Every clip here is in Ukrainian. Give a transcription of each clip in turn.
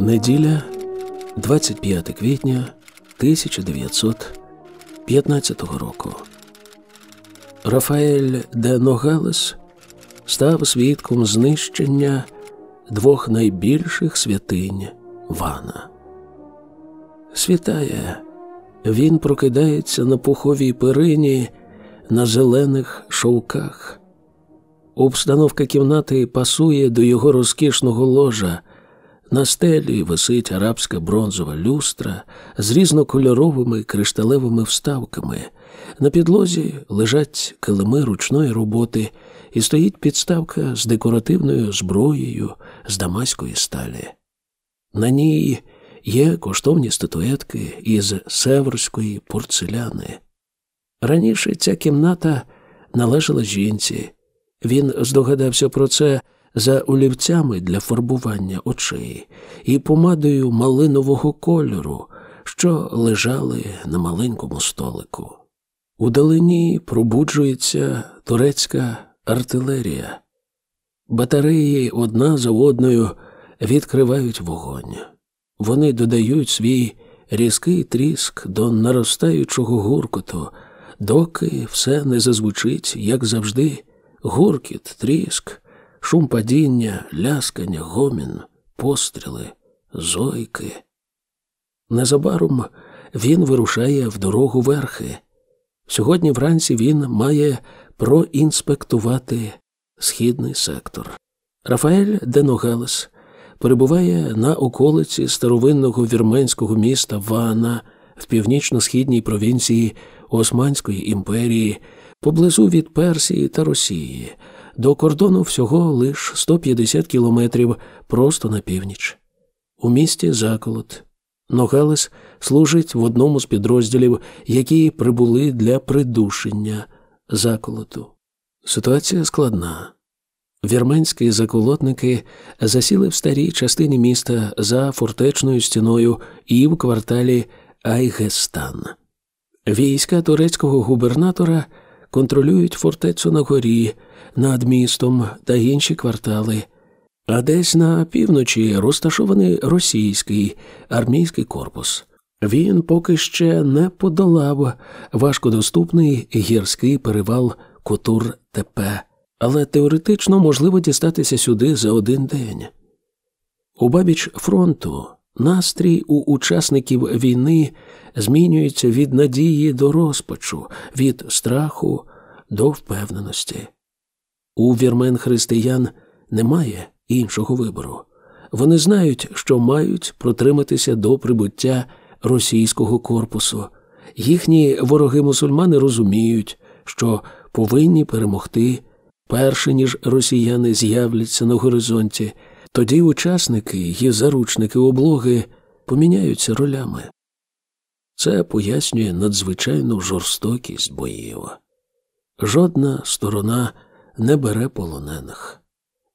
Неділя, 25 квітня 1915 року. Рафаель де Ногалес став свідком знищення двох найбільших святинь Вана. Світає, він прокидається на пуховій перині на зелених шовках. Обстановка кімнати пасує до його розкішного ложа. На стелі висить арабська бронзова люстра з різнокольоровими кришталевими вставками. На підлозі лежать килими ручної роботи, і стоїть підставка з декоративною зброєю з дамаської сталі. На ній є коштовні статуетки із северської порцеляни. Раніше ця кімната належала жінці. Він здогадався про це за олівцями для фарбування очей і помадою малинового кольору, що лежали на маленькому столику. Удалині пробуджується турецька артилерія. Батареї одна за одною відкривають вогонь. Вони додають свій різкий тріск до наростаючого гуркоту, доки все не зазвучить, як завжди, гуркіт, тріск, шум падіння, ляскання, гомін, постріли, зойки. Незабаром він вирушає в дорогу верхи. Сьогодні вранці він має проінспектувати східний сектор. Рафаель Деногелес перебуває на околиці старовинного вірменського міста Вана в північно-східній провінції Османської імперії, поблизу від Персії та Росії, до кордону всього лиш 150 кілометрів просто на північ. У місті Заколот. Ногалес служить в одному з підрозділів, які прибули для придушення заколоту. Ситуація складна. Вірменські заколотники засіли в старій частині міста за фортечною стіною і в кварталі Айгестан. Війська турецького губернатора контролюють фортецю на горі, над містом та інші квартали, а десь на півночі розташований російський армійський корпус. Він поки ще не подолав важкодоступний гірський перевал Кутур Тепе, але теоретично можливо дістатися сюди за один день. У бабіч фронту настрій у учасників війни змінюється від надії до розпачу, від страху до впевненості. У вірмен християн немає іншого вибору. Вони знають, що мають протриматися до прибуття російського корпусу. Їхні вороги мусульмани розуміють, що повинні перемогти, перше ніж росіяни з'являться на горизонті, тоді учасники і заручники облоги поміняються ролями. Це пояснює надзвичайну жорстокість боїв. Жодна сторона не бере полонених.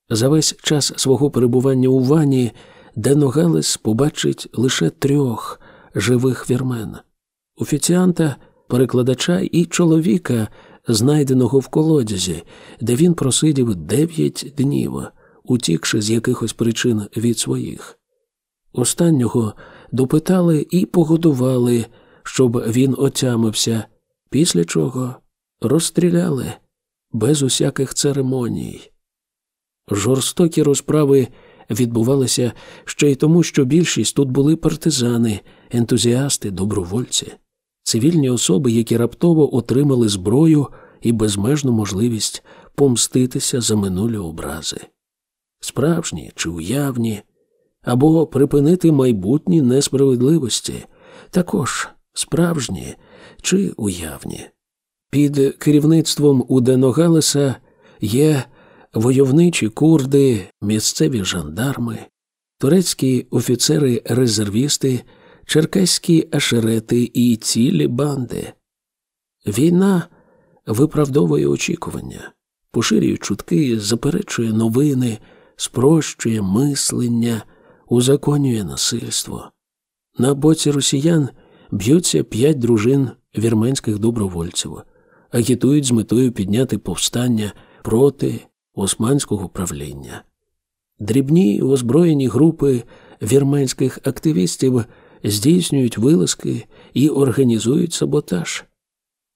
За весь час свого перебування у вані Деногалес побачить лише трьох живих вірмен офіціанта, перекладача і чоловіка, знайденого в колодязі, де він просидів дев'ять днів, утікши з якихось причин від своїх. Останнього допитали і погодували, щоб він отямився, після чого розстріляли без усяких церемоній. Жорстокі розправи відбувалися ще й тому, що більшість тут були партизани, ентузіасти, добровольці, цивільні особи, які раптово отримали зброю і безмежну можливість помститися за минулі образи, справжні чи уявні, або припинити майбутні несправедливості, також справжні чи уявні. Під керівництвом Уденогалеса є войовничі курди, місцеві жандарми, турецькі офіцери-резервісти, черкеські ашерети і цілі банди. Війна виправдовує очікування, поширює чутки, заперечує новини, спрощує мислення, узаконює насильство. На боці росіян б'ються п'ять дружин вірменських добровольців агітують з метою підняти повстання проти османського правління. Дрібні озброєні групи вірменських активістів здійснюють вилазки і організують саботаж.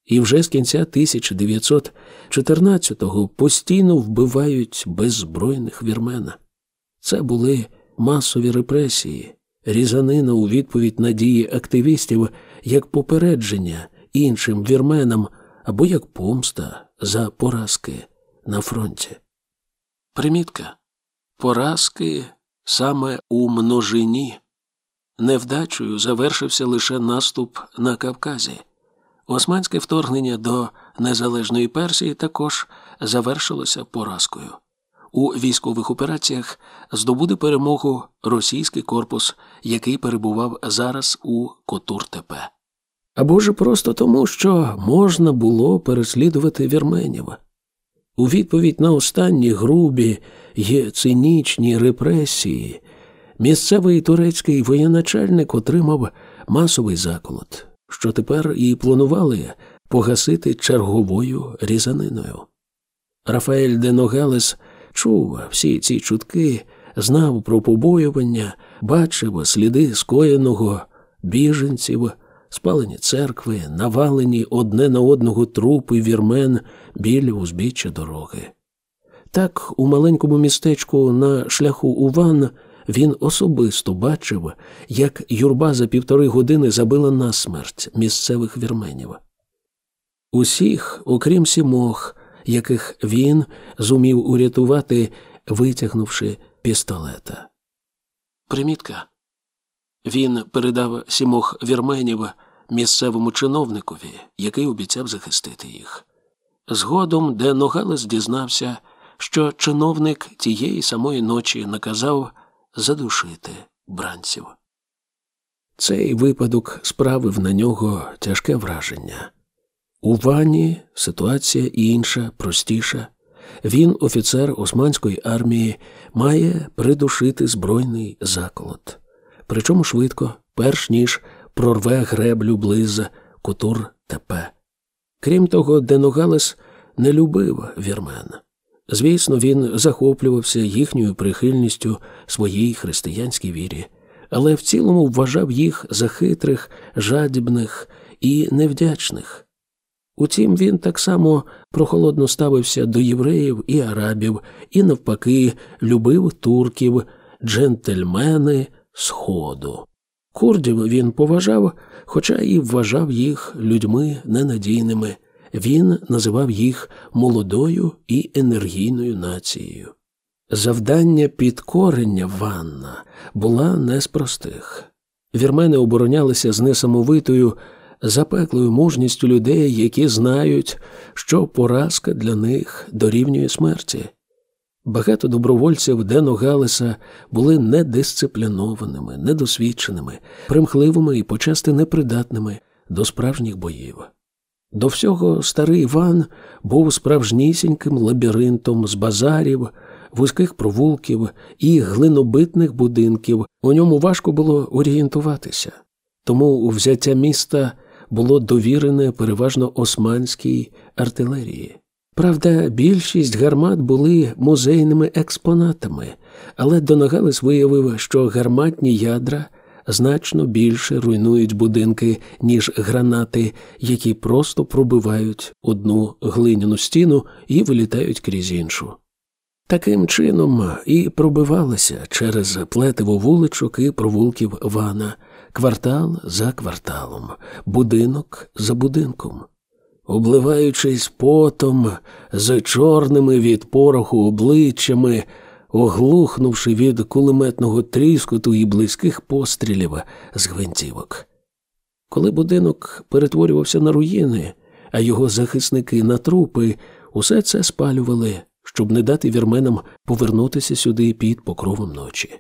І вже з кінця 1914-го постійно вбивають беззбройних вірмена. Це були масові репресії, різанина у відповідь на дії активістів як попередження іншим вірменам або як помста за поразки на фронті. Примітка поразки саме у множині. Невдачею завершився лише наступ на Кавказі. Османське вторгнення до незалежної Персії також завершилося поразкою. У військових операціях здобуде перемогу російський корпус, який перебував зараз у Котур-Тепе. Або ж просто тому, що можна було переслідувати вірменів. У відповідь на останні грубі й цинічні репресії місцевий турецький воєначальник отримав масовий заколот, що тепер і планували погасити черговою різаниною. Рафаель де Ногалес чув всі ці чутки, знав про побоювання, бачив сліди скоєного біженців, спалені церкви, навалені одне на одного трупи вірмен біля узбіччя дороги. Так, у маленькому містечку на шляху Уван він особисто бачив, як юрба за півтори години забила насмерть місцевих вірменів. Усіх, окрім сімох, яких він зумів урятувати, витягнувши пістолета. Примітка. Він передав сімох вірменів місцевому чиновникові, який обіцяв захистити їх. Згодом, де Ногалес дізнався, що чиновник тієї самої ночі наказав задушити бранців. Цей випадок справив на нього тяжке враження. У ванні ситуація інша, простіша. Він, офіцер османської армії, має придушити збройний заколот. Причому швидко, перш ніж прорве греблю близ Кутур ТП. Крім того, Деногалес не любив вірмен. Звісно, він захоплювався їхньою прихильністю своїй християнській вірі, але в цілому вважав їх за хитрих, жадібних і невдячних. Утім, він так само прохолодно ставився до євреїв і арабів, і, навпаки, любив турків, джентльмени Сходу. Курдів він поважав, хоча і вважав їх людьми ненадійними. Він називав їх молодою і енергійною нацією. Завдання підкорення Ванна була не з простих. Вірмени оборонялися з несамовитою, запеклою мужністю людей, які знають, що поразка для них дорівнює смерті. Багато добровольців Дено Галеса були недисциплінованими, недосвідченими, примхливими і почасти непридатними до справжніх боїв. До всього старий Іван був справжнісіньким лабіринтом з базарів, вузьких провулків і глинобитних будинків. У ньому важко було орієнтуватися, тому взяття міста було довірене переважно османській артилерії. Правда, більшість гармат були музейними експонатами, але Донагалес виявив, що гарматні ядра значно більше руйнують будинки, ніж гранати, які просто пробивають одну глиняну стіну і вилітають крізь іншу. Таким чином і пробивалися через плетиво вуличок і провулків вана, квартал за кварталом, будинок за будинком. Обливаючись потом, з чорними від пороху обличчями, оглухнувши від кулеметного тріскоту і близьких пострілів з гвинтівок. Коли будинок перетворювався на руїни, а його захисники на трупи, усе це спалювали, щоб не дати вірменам повернутися сюди під покровом ночі.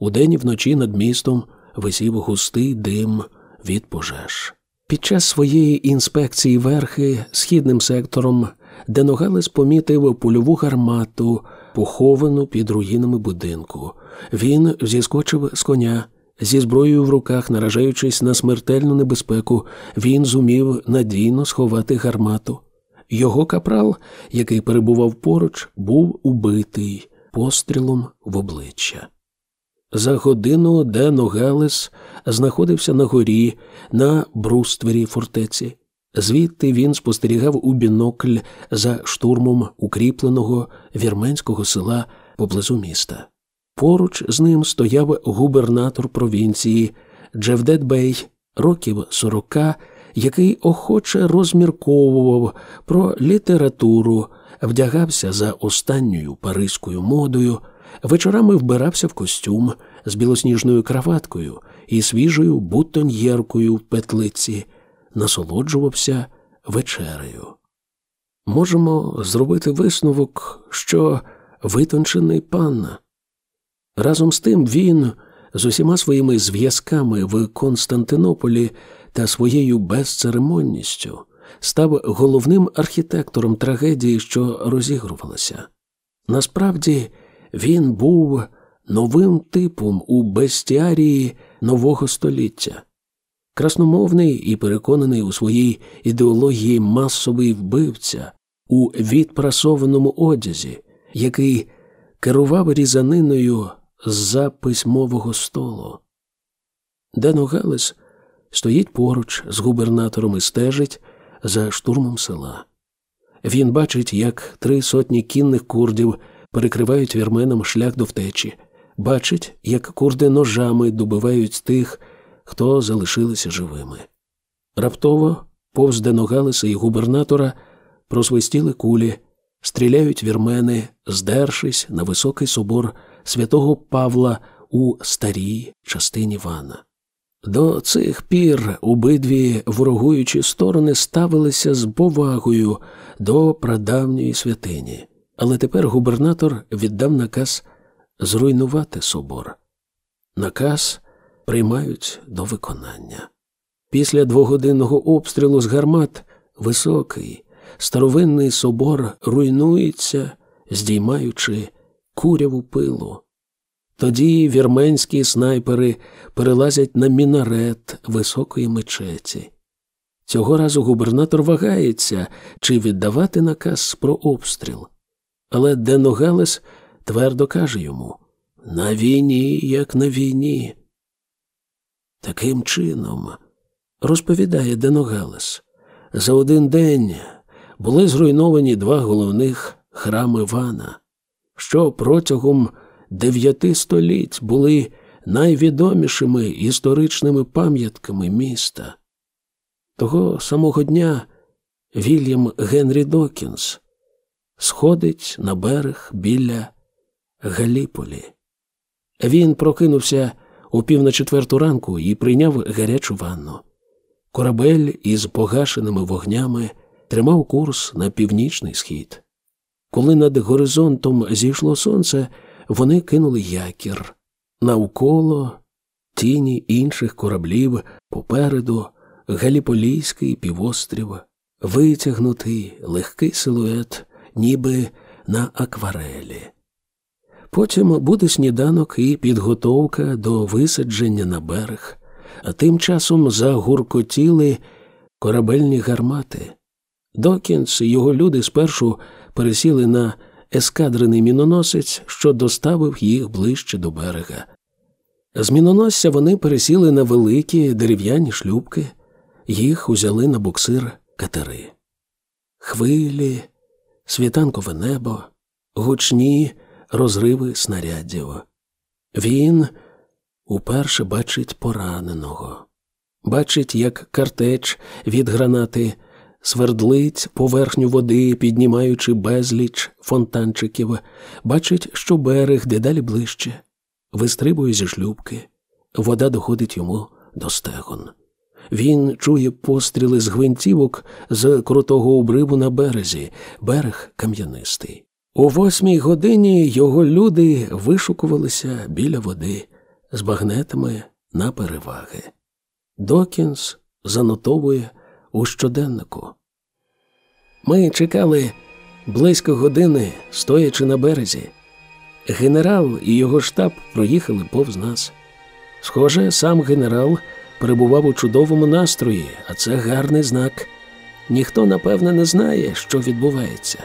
Удень і вночі над містом висів густий дим від пожеж. Під час своєї інспекції верхи східним сектором Деногалес помітив польову гармату, поховану під руїнами будинку. Він зіскочив з коня. Зі зброєю в руках, наражаючись на смертельну небезпеку, він зумів надійно сховати гармату. Його капрал, який перебував поруч, був убитий пострілом в обличчя. За годину Дено Галес знаходився на горі на бруствері фортеці. Звідти він спостерігав у бінокль за штурмом укріпленого вірменського села поблизу міста. Поруч з ним стояв губернатор провінції Джевдет Бей, років сорока, який охоче розмірковував про літературу, вдягався за останньою паризькою модою, вечорами вбирався в костюм з білосніжною краваткою і свіжою бутоньєркою в петлиці, насолоджувався вечерею. Можемо зробити висновок, що витончений пан. Разом з тим він з усіма своїми зв'язками в Константинополі та своєю безцеремонністю став головним архітектором трагедії, що розігрувалася. Насправді, він був новим типом у бестіарії нового століття. Красномовний і переконаний у своїй ідеології масовий вбивця у відпрасованому одязі, який керував різаниною з-за письмового столу. Дено Галес стоїть поруч з губернатором і стежить за штурмом села. Він бачить, як три сотні кінних курдів перекривають вірменам шлях до втечі, бачить, як курди ножами добивають тих, хто залишилися живими. Раптово, повз Деногалеса і губернатора, просвистіли кулі, стріляють вірмени, здершись на високий собор святого Павла у старій частині Вана. До цих пір обидві ворогуючі сторони ставилися з повагою до прадавньої святині, але тепер губернатор віддав наказ зруйнувати собор. Наказ приймають до виконання. Після двогодинного обстрілу з гармат високий, старовинний собор руйнується, здіймаючи куряву пилу. Тоді вірменські снайпери перелазять на мінарет високої мечеті. Цього разу губернатор вагається, чи віддавати наказ про обстріл. Але Деногалес твердо каже йому на війні, як на війні. Таким чином, розповідає Деногалес, за один день були зруйновані два головних храми Вана, що протягом дев'яти століть були найвідомішими історичними пам'ятками міста. Того самого дня Вільям Генрі Докінс сходить на берег біля Галіполі. Він прокинувся у пів на четверту ранку і прийняв гарячу ванну. Корабель із погашеними вогнями тримав курс на північний схід. Коли над горизонтом зійшло сонце, вони кинули якір навколо тіні інших кораблів попереду Галіполійський півострів, витягнутий легкий силует, ніби на акварелі. Потім буде сніданок і підготовка до висадження на берег, а тим часом загуркотіли корабельні гармати. Докінс і його люди спершу пересіли на ескадрений міноносець, що доставив їх ближче до берега. З міноносця вони пересіли на великі дерев'яні шлюбки, їх узяли на буксир катери. Хвилі, світанкове небо, гучні розриви снарядів. Він уперше бачить пораненого, бачить, як картеч від гранати свердлить поверхню води, піднімаючи безліч фонтанчиків, бачить, що берег дедалі ближче, вистрибує зі шлюбки, вода доходить йому до стегон. Він чує постріли з гвинтівок з крутого обриву на березі, берег кам'янистий. У восьмій годині його люди вишукувалися біля води з багнетами на переваги. Докінс занотовує у щоденнику. Ми чекали близько години, стоячи на березі. Генерал і його штаб проїхали повз нас. Схоже, сам генерал перебував у чудовому настрої, а це гарний знак. Ніхто, напевне, не знає, що відбувається.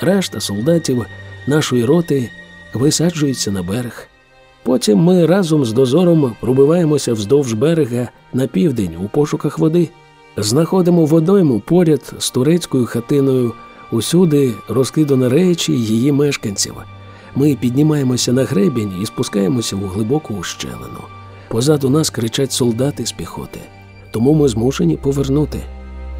Решта солдатів нашої роти висаджуються на берег. Потім ми разом з дозором пробиваємося вздовж берега на південь у пошуках води. Знаходимо водойму поряд з турецькою хатиною, усюди розкидано речі її мешканців. Ми піднімаємося на гребінь і спускаємося у глибоку ущелину. Позаду нас кричать солдати з піхоти, тому ми змушені повернути.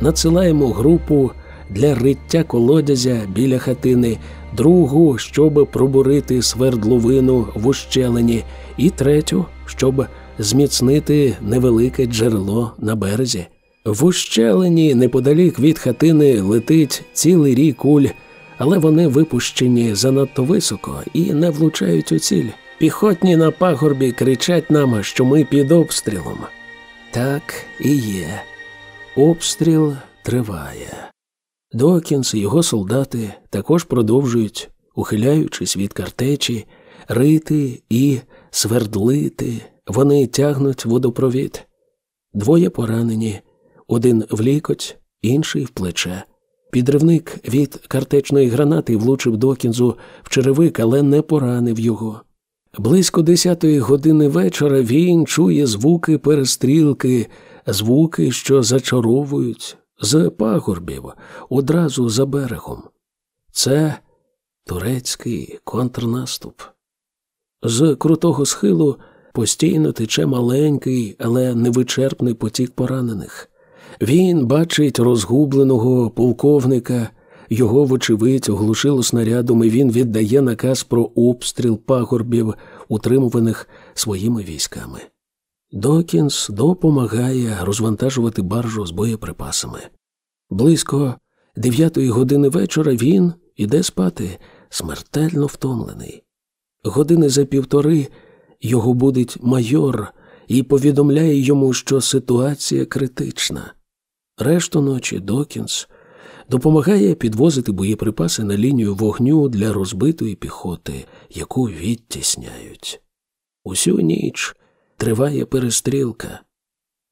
Надсилаємо групу для риття колодязя біля хатини, другу, щоб пробурити свердловину в ущелині, і третю, щоб зміцнити невелике джерело на березі. В ущелині неподалік від хатини летить цілий рій куль, але вони випущені занадто високо і не влучають у ціль. Піхотні на пагорбі кричать нам, що ми під обстрілом. Так і є. Обстріл триває. Докінс і його солдати також продовжують, ухиляючись від картечі, рити і свердлити. Вони тягнуть водопровід. Двоє поранені, один в лікоть, інший в плече. Підривник від картечної гранати влучив Докінзу в черевик, але не поранив його. Близько десятої години вечора він чує звуки перестрілки, звуки, що зачаровують з пагорбів одразу за берегом. Це турецький контрнаступ. З крутого схилу постійно тече маленький, але невичерпний потік поранених. Він бачить розгубленого полковника, його, вочевидь, оглушило снарядом, і він віддає наказ про обстріл пагорбів, утримуваних своїми військами. Докінс допомагає розвантажувати баржу з боєприпасами. Близько дев'ятої години вечора він іде спати, смертельно втомлений. Години за півтори його будить майор і повідомляє йому, що ситуація критична. Решту ночі Докінс допомагає підвозити боєприпаси на лінію вогню для розбитої піхоти, яку відтісняють. Усю ніч триває перестрілка.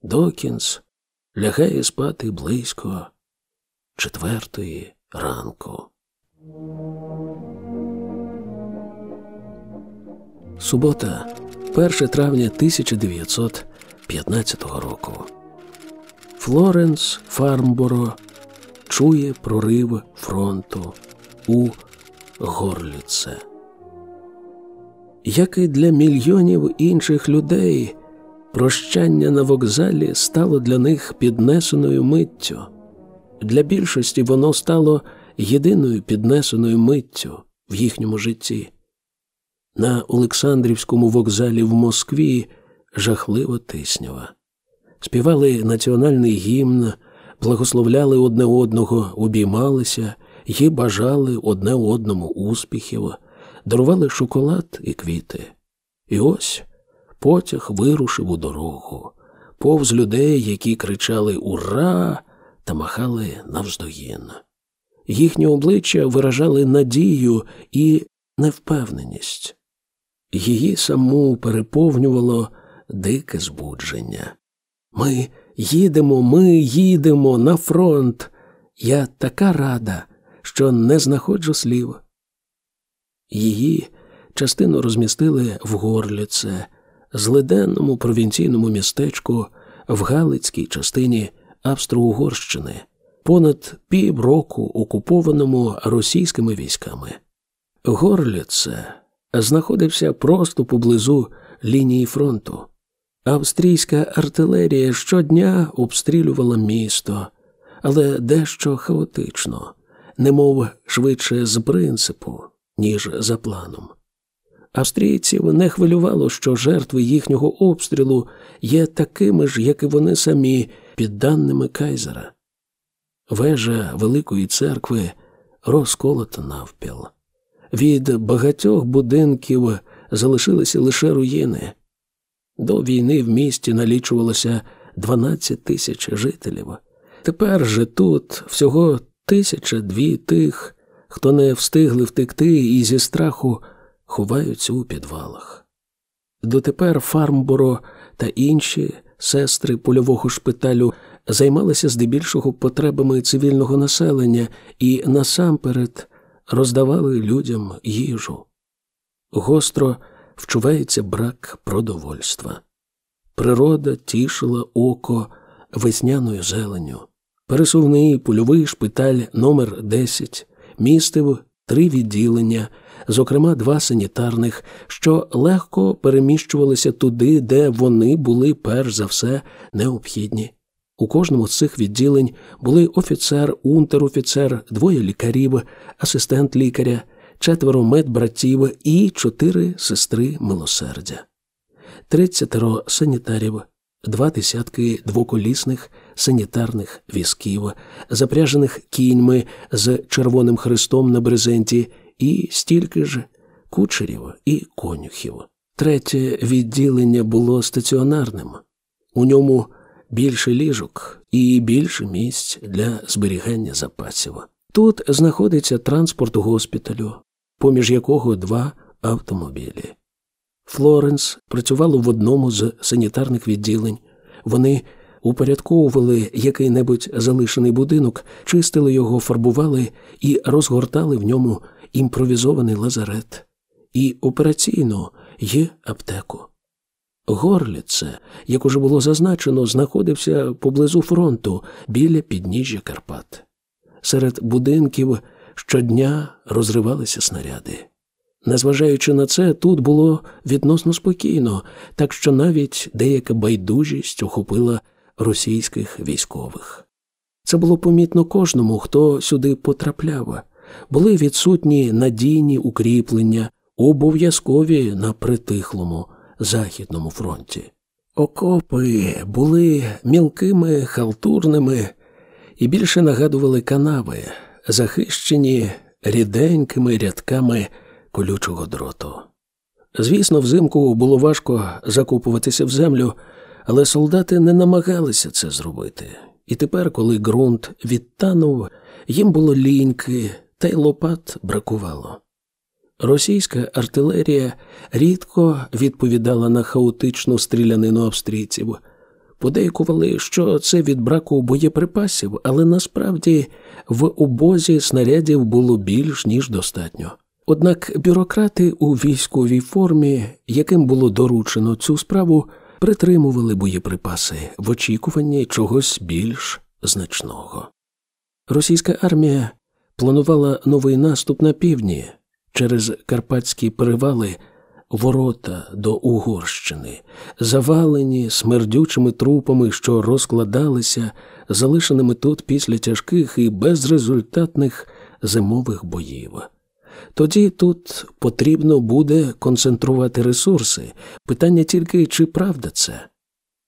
Докінс лягає спати близько четвертої ранку. Субота, 1 травня 1915 року. Флоренс Фармборо чує прорив фронту у Горліце. Як і для мільйонів інших людей, прощання на вокзалі стало для них піднесеною миттю. Для більшості воно стало єдиною піднесеною миттю в їхньому житті. На Олександрівському вокзалі в Москві жахливо тиснява. Співали національний гімн, благословляли одне одного, обіймалися і бажали одне одному успіхів, дарували шоколад і квіти. І ось потяг вирушив у дорогу, повз людей, які кричали Ура! та махали навздогін. Їхні обличчя виражали надію і невпевненість. Її саму переповнювало дике збудження. Ми їдемо, ми їдемо на фронт. Я така рада, що не знаходжу слів. Її частину розмістили в Горліце, злиденному провінційному містечку в Галицькій частині Австро-Угорщини, понад півроку окупованому російськими військами. Горліце знаходився просто поблизу лінії фронту. Австрійська артилерія щодня обстрілювала місто, але дещо хаотично, немов швидше з принципу, ніж за планом. Австрійців не хвилювало, що жертви їхнього обстрілу є такими ж, як і вони самі, підданними Кайзера. Вежа Великої церкви розколота навпіл. Від багатьох будинків залишилися лише руїни. До війни в місті налічувалося 12 тисяч жителів. Тепер же тут всього тисяча дві тих, хто не встигли втекти і зі страху ховаються у підвалах. Дотепер Фармборо та інші сестри польового шпиталю займалися здебільшого потребами цивільного населення і насамперед роздавали людям їжу. Гостро вчувається брак продовольства. Природа тішила око весняною зеленю. Пересувний польовий шпиталь номер 10 містив три відділення, зокрема два санітарних, що легко переміщувалися туди, де вони були перш за все необхідні. У кожному з цих відділень були офіцер, унтер-офіцер, двоє лікарів, асистент лікаря, четверо медбратів і чотири сестри милосердя, тридцятеро санітарів, два десятки двоколісних санітарних візків, запряжених кіньми з червоним хрестом на брезенті, і стільки ж кучерів і конюхів. Третє відділення було стаціонарним. У ньому більше ліжок і більше місць для зберігання запасів. Тут знаходиться транспорт госпіталю, поміж якого два автомобілі. Флоренс працювала в одному з санітарних відділень. Вони упорядковували який-небудь залишений будинок, чистили його, фарбували і розгортали в ньому імпровізований лазарет, і операційну є аптеку. Горліце, як уже було зазначено, знаходився поблизу фронту біля підніжжя Карпат. Серед будинків щодня розривалися снаряди. Незважаючи на це, тут було відносно спокійно, так що навіть деяка байдужість охопила російських військових. Це було помітно кожному, хто сюди потрапляв. Були відсутні надійні укріплення, обов'язкові на притихлому Західному фронті. Окопи були мілкими, халтурними і більше нагадували канави, захищені ріденькими рядками колючого дроту. Звісно, взимку було важко закопуватися в землю, але солдати не намагалися це зробити. І тепер, коли ґрунт відтанув, їм було ліньки, та й лопат бракувало. Російська артилерія рідко відповідала на хаотичну стрілянину австрійців, подейкували, що це від браку боєприпасів, але насправді в обозі снарядів було більш ніж достатньо. Однак бюрократи у військовій формі, яким було доручено цю справу, притримували боєприпаси в очікуванні чогось більш значного. Російська армія планувала новий наступ на півдні через карпатські перевали. Ворота до Угорщини, завалені смердючими трупами, що розкладалися, залишеними тут після тяжких і безрезультатних зимових боїв. Тоді тут потрібно буде концентрувати ресурси. Питання тільки, чи правда це?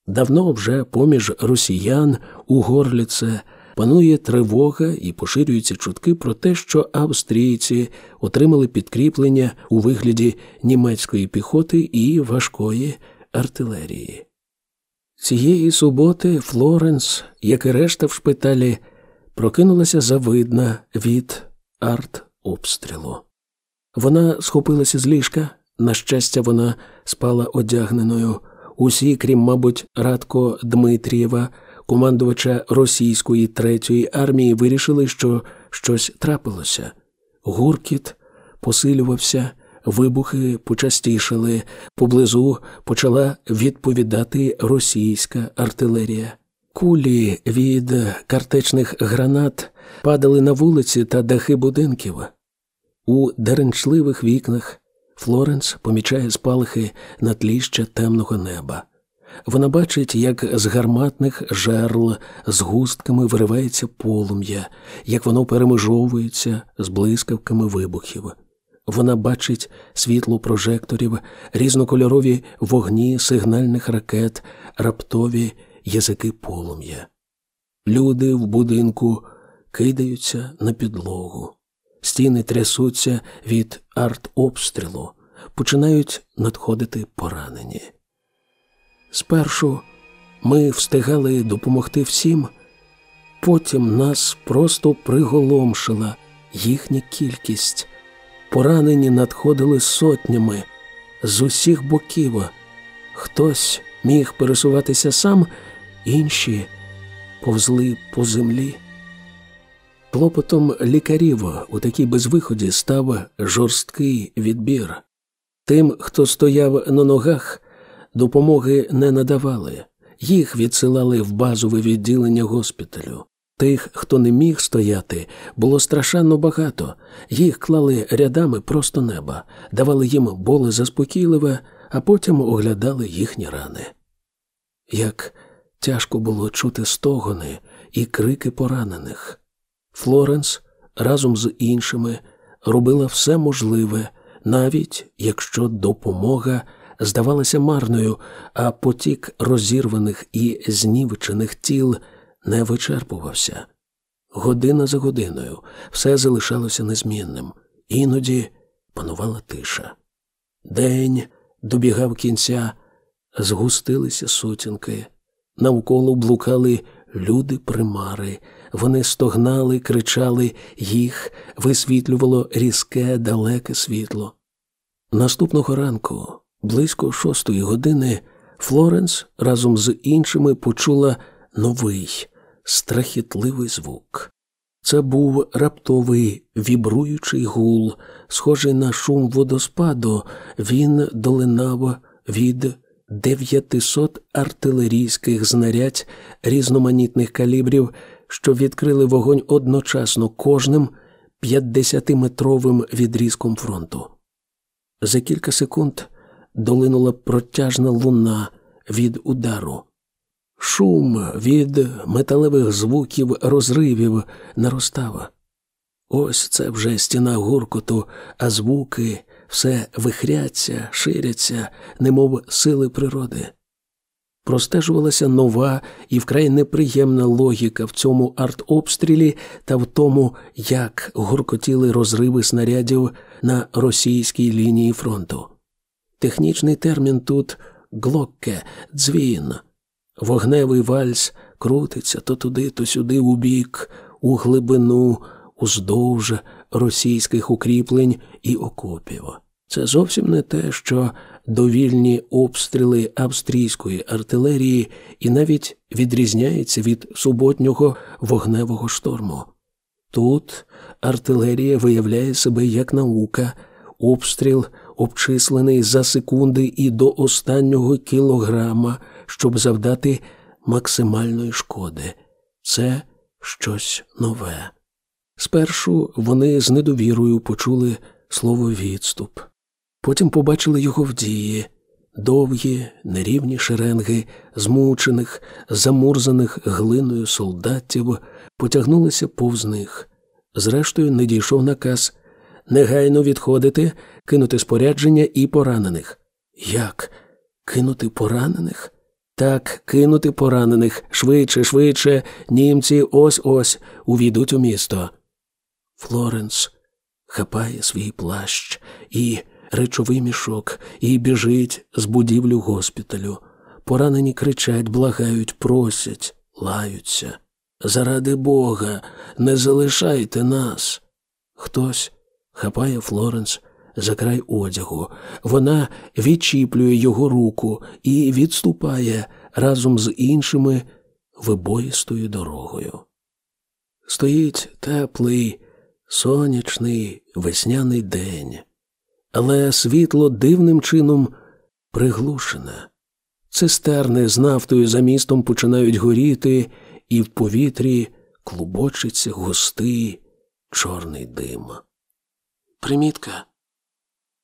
Давно вже поміж росіян у Горліце панує тривога і поширюються чутки про те, що австрійці отримали підкріплення у вигляді німецької піхоти і важкої артилерії. Цієї суботи Флоренс, як і решта в шпиталі, прокинулася завидна від артобстрілу. Вона схопилася з ліжка, на щастя, вона спала одягненою. Усі, крім, мабуть, Радко Дмитрієва, командувача російської третьої армії, вирішили, що щось трапилося. Гуркіт посилювався, вибухи почастішали, поблизу почала відповідати російська артилерія. Кулі від картечних гранат падали на вулиці та дахи будинків. У деренчливих вікнах Флоренс помічає спалахи на тліща темного неба. Вона бачить, як з гарматних жерл з густками виривається полум'я, як воно перемежовується з блискавками вибухів. Вона бачить світло прожекторів, різнокольорові вогні сигнальних ракет, раптові язики полум'я. Люди в будинку кидаються на підлогу, стіни трясуться від артобстрілу, починають надходити поранені. Спершу ми встигали допомогти всім, потім нас просто приголомшила їхня кількість. Поранені надходили сотнями з усіх боків. Хтось міг пересуватися сам, інші повзли по землі. Клопотом лікарів у такій безвиході став жорсткий відбір. Тим, хто стояв на ногах, допомоги не надавали, їх відсилали в базове відділення госпіталю. Тих, хто не міг стояти, було страшенно багато, їх клали рядами просто неба, давали їм боле заспокійливе, а потім оглядали їхні рани. Як тяжко було чути стогони і крики поранених. Флоренс разом з іншими робила все можливе, навіть якщо допомога здавалася марною, а потік розірваних і знівечених тіл не вичерпувався. Година за годиною все залишалося незмінним, іноді панувала тиша. День добігав кінця, згустилися сутінки, навколо блукали люди примари, вони стогнали, кричали, їх висвітлювало різке, далеке світло. Наступного ранку, близько шостої години, Флоренс разом з іншими почула новий, страхітливий звук. Це був раптовий вібруючий гул, схожий на шум водоспаду, він долинав від 900 артилерійських знарядь різноманітних калібрів, що відкрили вогонь одночасно кожним 50-метровим відрізком фронту. За кілька секунд долинула протяжна луна від удару. Шум від металевих звуків розривів наростав. Ось це вже стіна гуркоту, а звуки все вихряться, ширяться, немов сили природи. Простежувалася нова і вкрай неприємна логіка в цьому артобстрілі та в тому, як гуркотіли розриви снарядів на російській лінії фронту. Технічний термін тут глокке, дзвін. Вогневий вальс крутиться то туди, то сюди, у бік, у глибину, уздовж російських укріплень і окопів. Це зовсім не те, що довільні обстріли австрійської артилерії і навіть відрізняється від суботнього вогневого шторму. Тут артилерія виявляє себе як наука, обстріл обчислений за секунди і до останнього кілограма, щоб завдати максимальної шкоди. Це щось нове. Спершу вони з недовірою почули слово відступ, потім побачили його в дії, довгі, нерівні шеренги, змучених, замурзаних глиною солдатів, потягнулися повз них. Зрештою, не дійшов наказ негайно відходити, кинути спорядження і поранених. Як? Кинути поранених? Так, кинути поранених швидше, швидше, німці ось ось увійдуть у місто. Флоренс хапає свій плащ і речовий мішок і біжить з будівлю госпіталю. Поранені кричать, благають, просять, лаються. Заради Бога, не залишайте нас. Хтось хапає Флоренс за край одягу. Вона відчіплює його руку і відступає разом з іншими вибоїстою дорогою. Стоїть теплий, сонячний весняний день, але світло дивним чином приглушене. Цистерни з нафтою за містом починають горіти, і в повітрі клубочиться густий чорний дим. Примітка.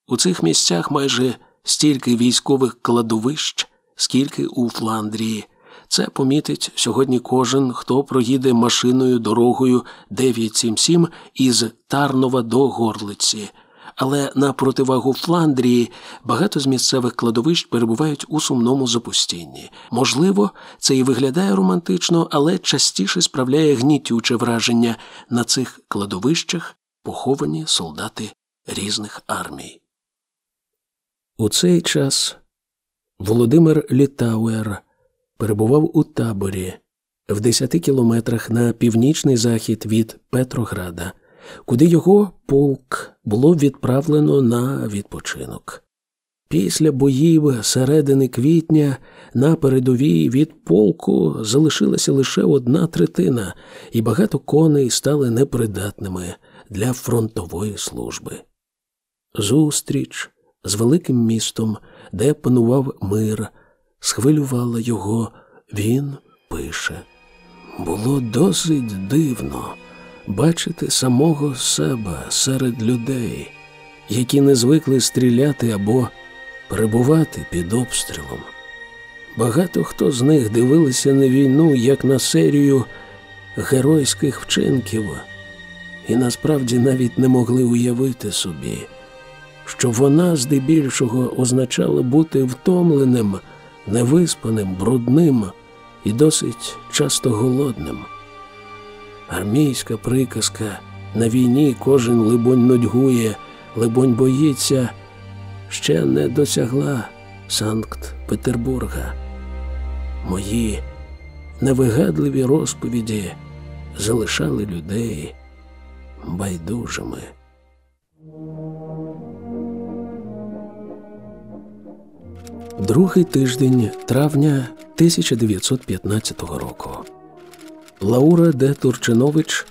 У цих місцях майже стільки військових кладовищ, скільки у Фландрії. Це помітить сьогодні кожен, хто проїде машиною дорогою 977 із Тарнова до Горлиці. Але на противагу Фландрії багато з місцевих кладовищ перебувають у сумному запустінні. Можливо, це і виглядає романтично, але частіше справляє гнітюче враження на цих кладовищах поховані солдати різних армій. У цей час Володимир Літауер перебував у таборі в 10 кілометрах на північний захід від Петрограда, куди його полк було відправлено на відпочинок. Після боїв середини квітня на передовій від полку залишилася лише одна третина, і багато коней стали непридатними для фронтової служби. Зустріч з великим містом, де панував мир, схвилювала його, він пише. Було досить дивно бачити самого себе серед людей, які не звикли стріляти або перебувати під обстрілом. Багато хто з них дивилися на війну як на серію геройських вчинків, і насправді навіть не могли уявити собі, що вона здебільшого означала бути втомленим, невиспаним, брудним і досить часто голодним. Армійська приказка на війні кожен либонь нудьгує, либонь боїться, ще не досягла Санкт Петербурга. Мої невигадливі розповіді залишали людей байдужими. Другий тиждень травня 1915 року. Лаура Де Турчинович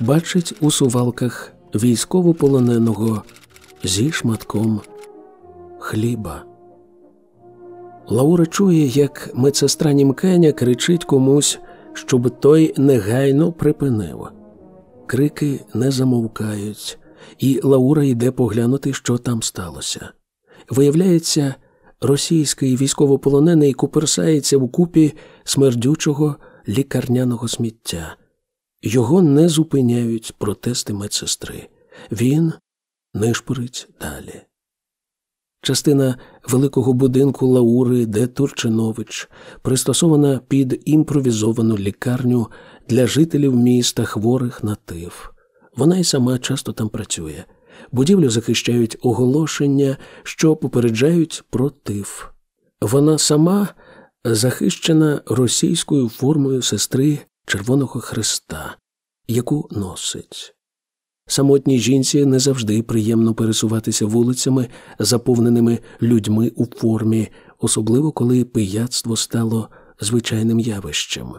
бачить у сувалках військовополоненого зі шматком хліба. Лаура чує, як медсестра Німкеня кричить комусь, щоб той негайно припинив. Крики не замовкають, і Лаура йде поглянути, що там сталося. Виявляється, російський військовополонений куперсається в купі смердючого лікарняного сміття. Його не зупиняють протести медсестри. Він нишпорить далі. Частина великого будинку Лаури, де Турчинович, пристосована під імпровізовану лікарню для жителів міста хворих на тиф. Вона й сама часто там працює. Будівлю захищають оголошення, що попереджають про тиф. Вона сама захищена російською формою сестри Червоного Христа, яку носить. Самотній жінці не завжди приємно пересуватися вулицями, заповненими людьми у формі, особливо коли пияцтво стало звичайним явищем.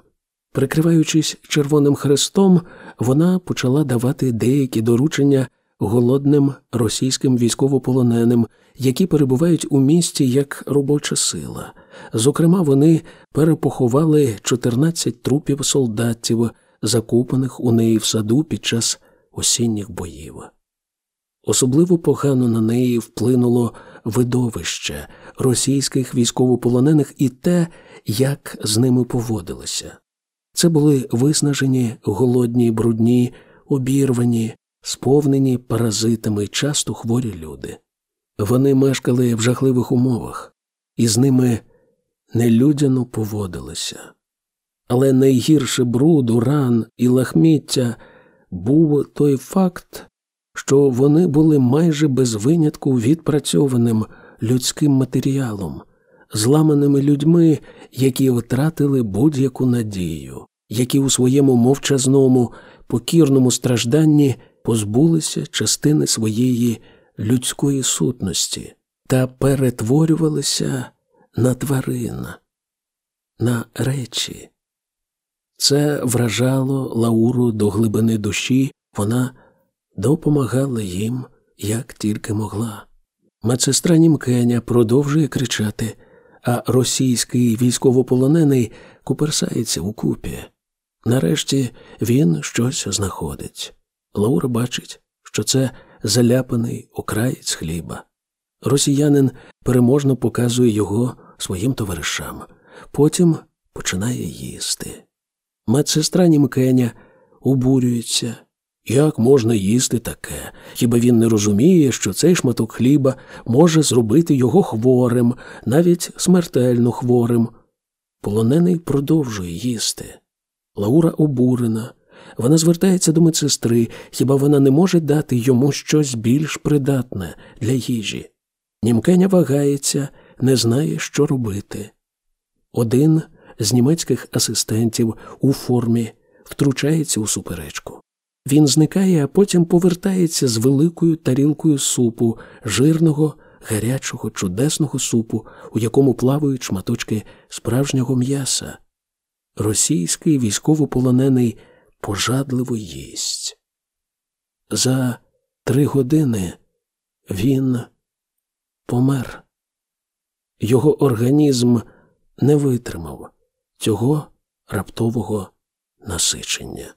Прикриваючись Червоним Хрестом, вона почала давати деякі доручення голодним російським військовополоненим, які перебувають у місті як робоча сила. Зокрема, вони перепоховали 14 трупів солдатів, закопаних у неї в саду під час осінніх боїв. Особливо погано на неї вплинуло видовище російських військовополонених і те, як з ними поводилися. Це були виснажені, голодні, брудні, обірвані, сповнені паразитами часто хворі люди. Вони мешкали в жахливих умовах, і з ними нелюдяно поводилися. Але найгірше бруду, ран і лахміття був той факт, що вони були майже без винятку відпрацьованим людським матеріалом, зламаними людьми, які втратили будь-яку надію, які у своєму мовчазному, покірному стражданні позбулися частини своєї людської сутності та перетворювалися на тварин, на речі. Це вражало Лауру до глибини душі, вона допомагала їм, як тільки могла. Медсестра Німкеня продовжує кричати, а російський військовополонений куперсається у купі. Нарешті він щось знаходить. Лаура бачить, що це заляпаний окраєць хліба. Росіянин переможно показує його своїм товаришам, потім починає їсти. Медсестра Німкеня обурюється. Як можна їсти таке? Хіба він не розуміє, що цей шматок хліба може зробити його хворим, навіть смертельно хворим? Полонений продовжує їсти. Лаура обурена. Вона звертається до медсестри, хіба вона не може дати йому щось більш придатне для їжі? Німкеня вагається, не знає, що робити. Один з німецьких асистентів у формі втручається у суперечку. Він зникає, а потім повертається з великою тарілкою супу, жирного, гарячого, чудесного супу, у якому плавають шматочки справжнього м'яса. Російський військовополонений пожадливо їсть. За три години він помер. Його організм не витримав цього раптового насичення.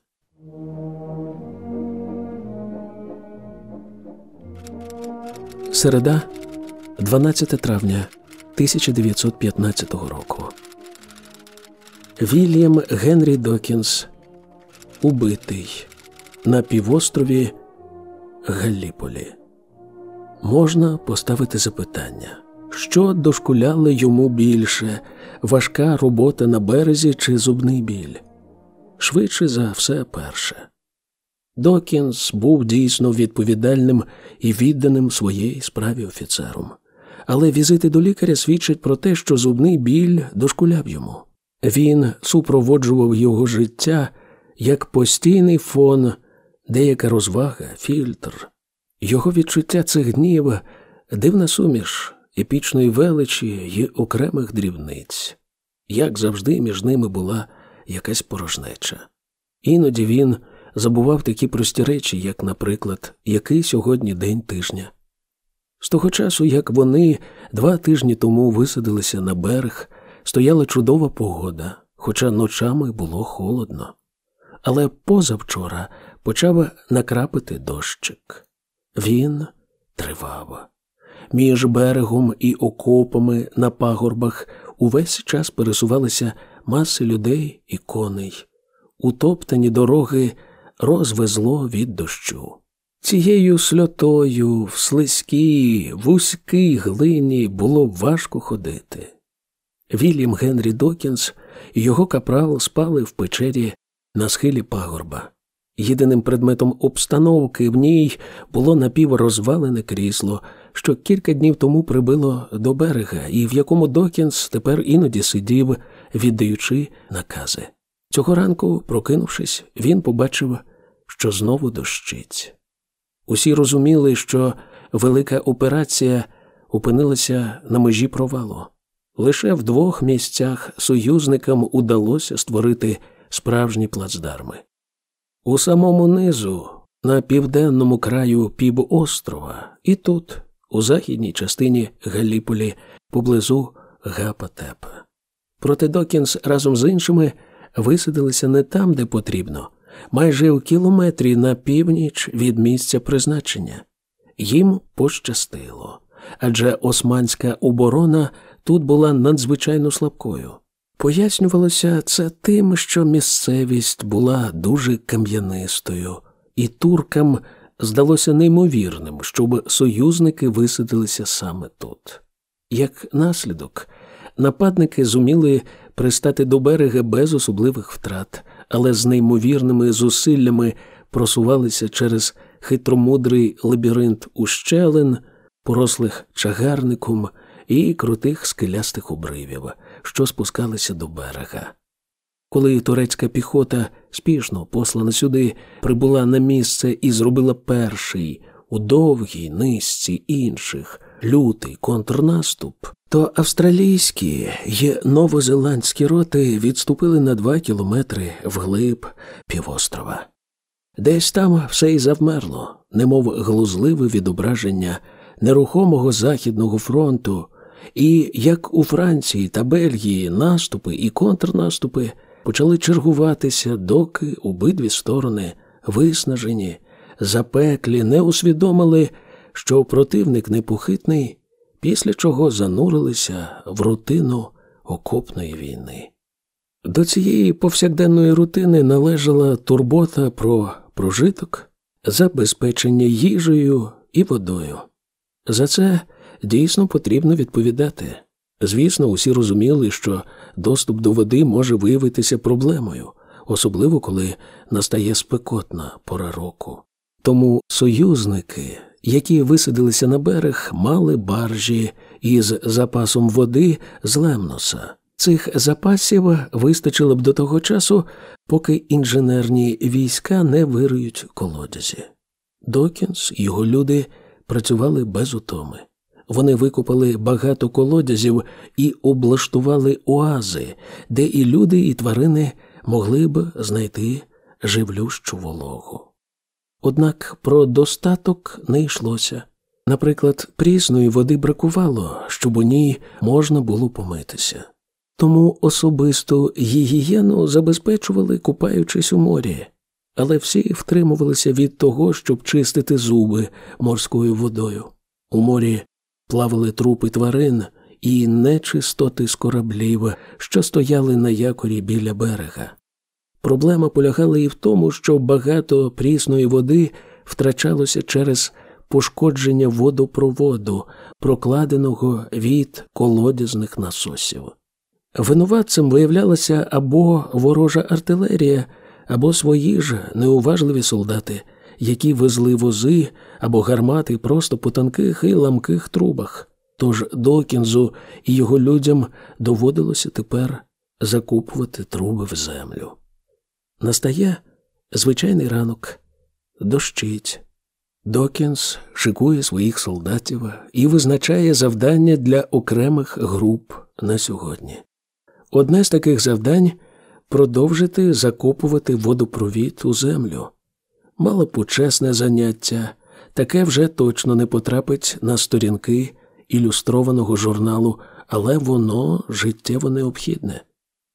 Середа, 12 травня 1915 року. Вільям Генрі Докінс убитий на півострові Галліполі. Можна поставити запитання, що дошкуляло йому більше важка робота на березі чи зубний біль? Швидше за все перше. Докінс був дійсно відповідальним і відданим своєї справі офіцером, але візити до лікаря свідчать про те, що зубний біль дошкуляв йому. Він супроводжував його життя як постійний фон, деяка розвага, фільтр. Його відчуття цих днів дивна суміш епічної величі й окремих дрібниць, як завжди, між ними була якась порожнеча. Іноді він забував такі прості речі, як, наприклад, який сьогодні день тижня. З того часу, як вони два тижні тому висадилися на берег, стояла чудова погода, хоча ночами було холодно. Але позавчора почав накрапити дощик. Він тривав. Між берегом і окопами на пагорбах увесь час пересувалися маси людей і коней. Утоптані дороги розвезло від дощу. Цією сльотою в слизькій, вузькій глині було важко ходити. Вільям Генрі Докінс і його капрал спали в печері на схилі пагорба. Єдиним предметом обстановки в ній було напіврозвалене крісло, що кілька днів тому прибило до берега, і в якому Докінс тепер іноді сидів, віддаючи накази. Цього ранку, прокинувшись, він побачив, що знову дощить. Усі розуміли, що велика операція опинилася на межі провалу. Лише в двох місцях союзникам удалося створити справжні плацдарми. У самому низу, на південному краю півострова, і тут, у західній частині Галіполі, поблизу Гапатепа. Проте Докінс разом з іншими висадилися не там, де потрібно, майже у кілометрі на північ від місця призначення. Їм пощастило, адже османська оборона тут була надзвичайно слабкою. Пояснювалося це тим, що місцевість була дуже кам'янистою, і туркам здалося неймовірним, щоб союзники висадилися саме тут. Як наслідок, нападники зуміли пристати до берега без особливих втрат, але з неймовірними зусиллями просувалися через хитромудрий лабіринт ущелин, порослих чагарником і крутих скелястих обривів, що спускалися до берега. Коли турецька піхота, спішно послана сюди, прибула на місце і зробила перший у довгій низці інших лютий контрнаступ, то австралійські й новозеландські роти відступили на два кілометри вглиб півострова. Десь там все й завмерло, немов глузливе відображення нерухомого Західного фронту, і як у Франції та Бельгії наступи і контрнаступи почали чергуватися, доки обидві сторони, виснажені, запеклі, не усвідомили, що противник непохитний, після чого занурилися в рутину окопної війни. До цієї повсякденної рутини належала турбота про прожиток, забезпечення їжею і водою. За це дійсно потрібно відповідати. Звісно, усі розуміли, що доступ до води може виявитися проблемою, особливо коли настає спекотна пора року. Тому союзники, які висадилися на берег, мали баржі із запасом води з Лемноса. Цих запасів вистачило б до того часу, поки інженерні війська не вириють колодязі. Докінс і його люди працювали без утоми. Вони викопали багато колодязів і облаштували оази, де і люди, і тварини могли б знайти живлющу вологу. Однак про достаток не йшлося. Наприклад, прісної води бракувало, щоб у ній можна було помитися. Тому особисту гігієну забезпечували, купаючись у морі, але всі втримувалися від того, щоб чистити зуби морською водою. У морі плавали трупи тварин і нечистоти з кораблів, що стояли на якорі біля берега. Проблема полягала і в тому, що багато прісної води втрачалося через пошкодження водопроводу, прокладеного від колодязних насосів. Винуватцем виявлялася або ворожа артилерія, або свої ж неуважливі солдати, які везли вози або гармати просто по тонких і ламких трубах. Тож Докінзу і його людям доводилося тепер закупувати труби в землю. Настає звичайний ранок, дощить. Докінс шикує своїх солдатів і визначає завдання для окремих груп на сьогодні. Одне з таких завдань продовжити закопувати водопровід у землю. Мало почесне заняття, таке вже точно не потрапить на сторінки ілюстрованого журналу, але воно життєво необхідне.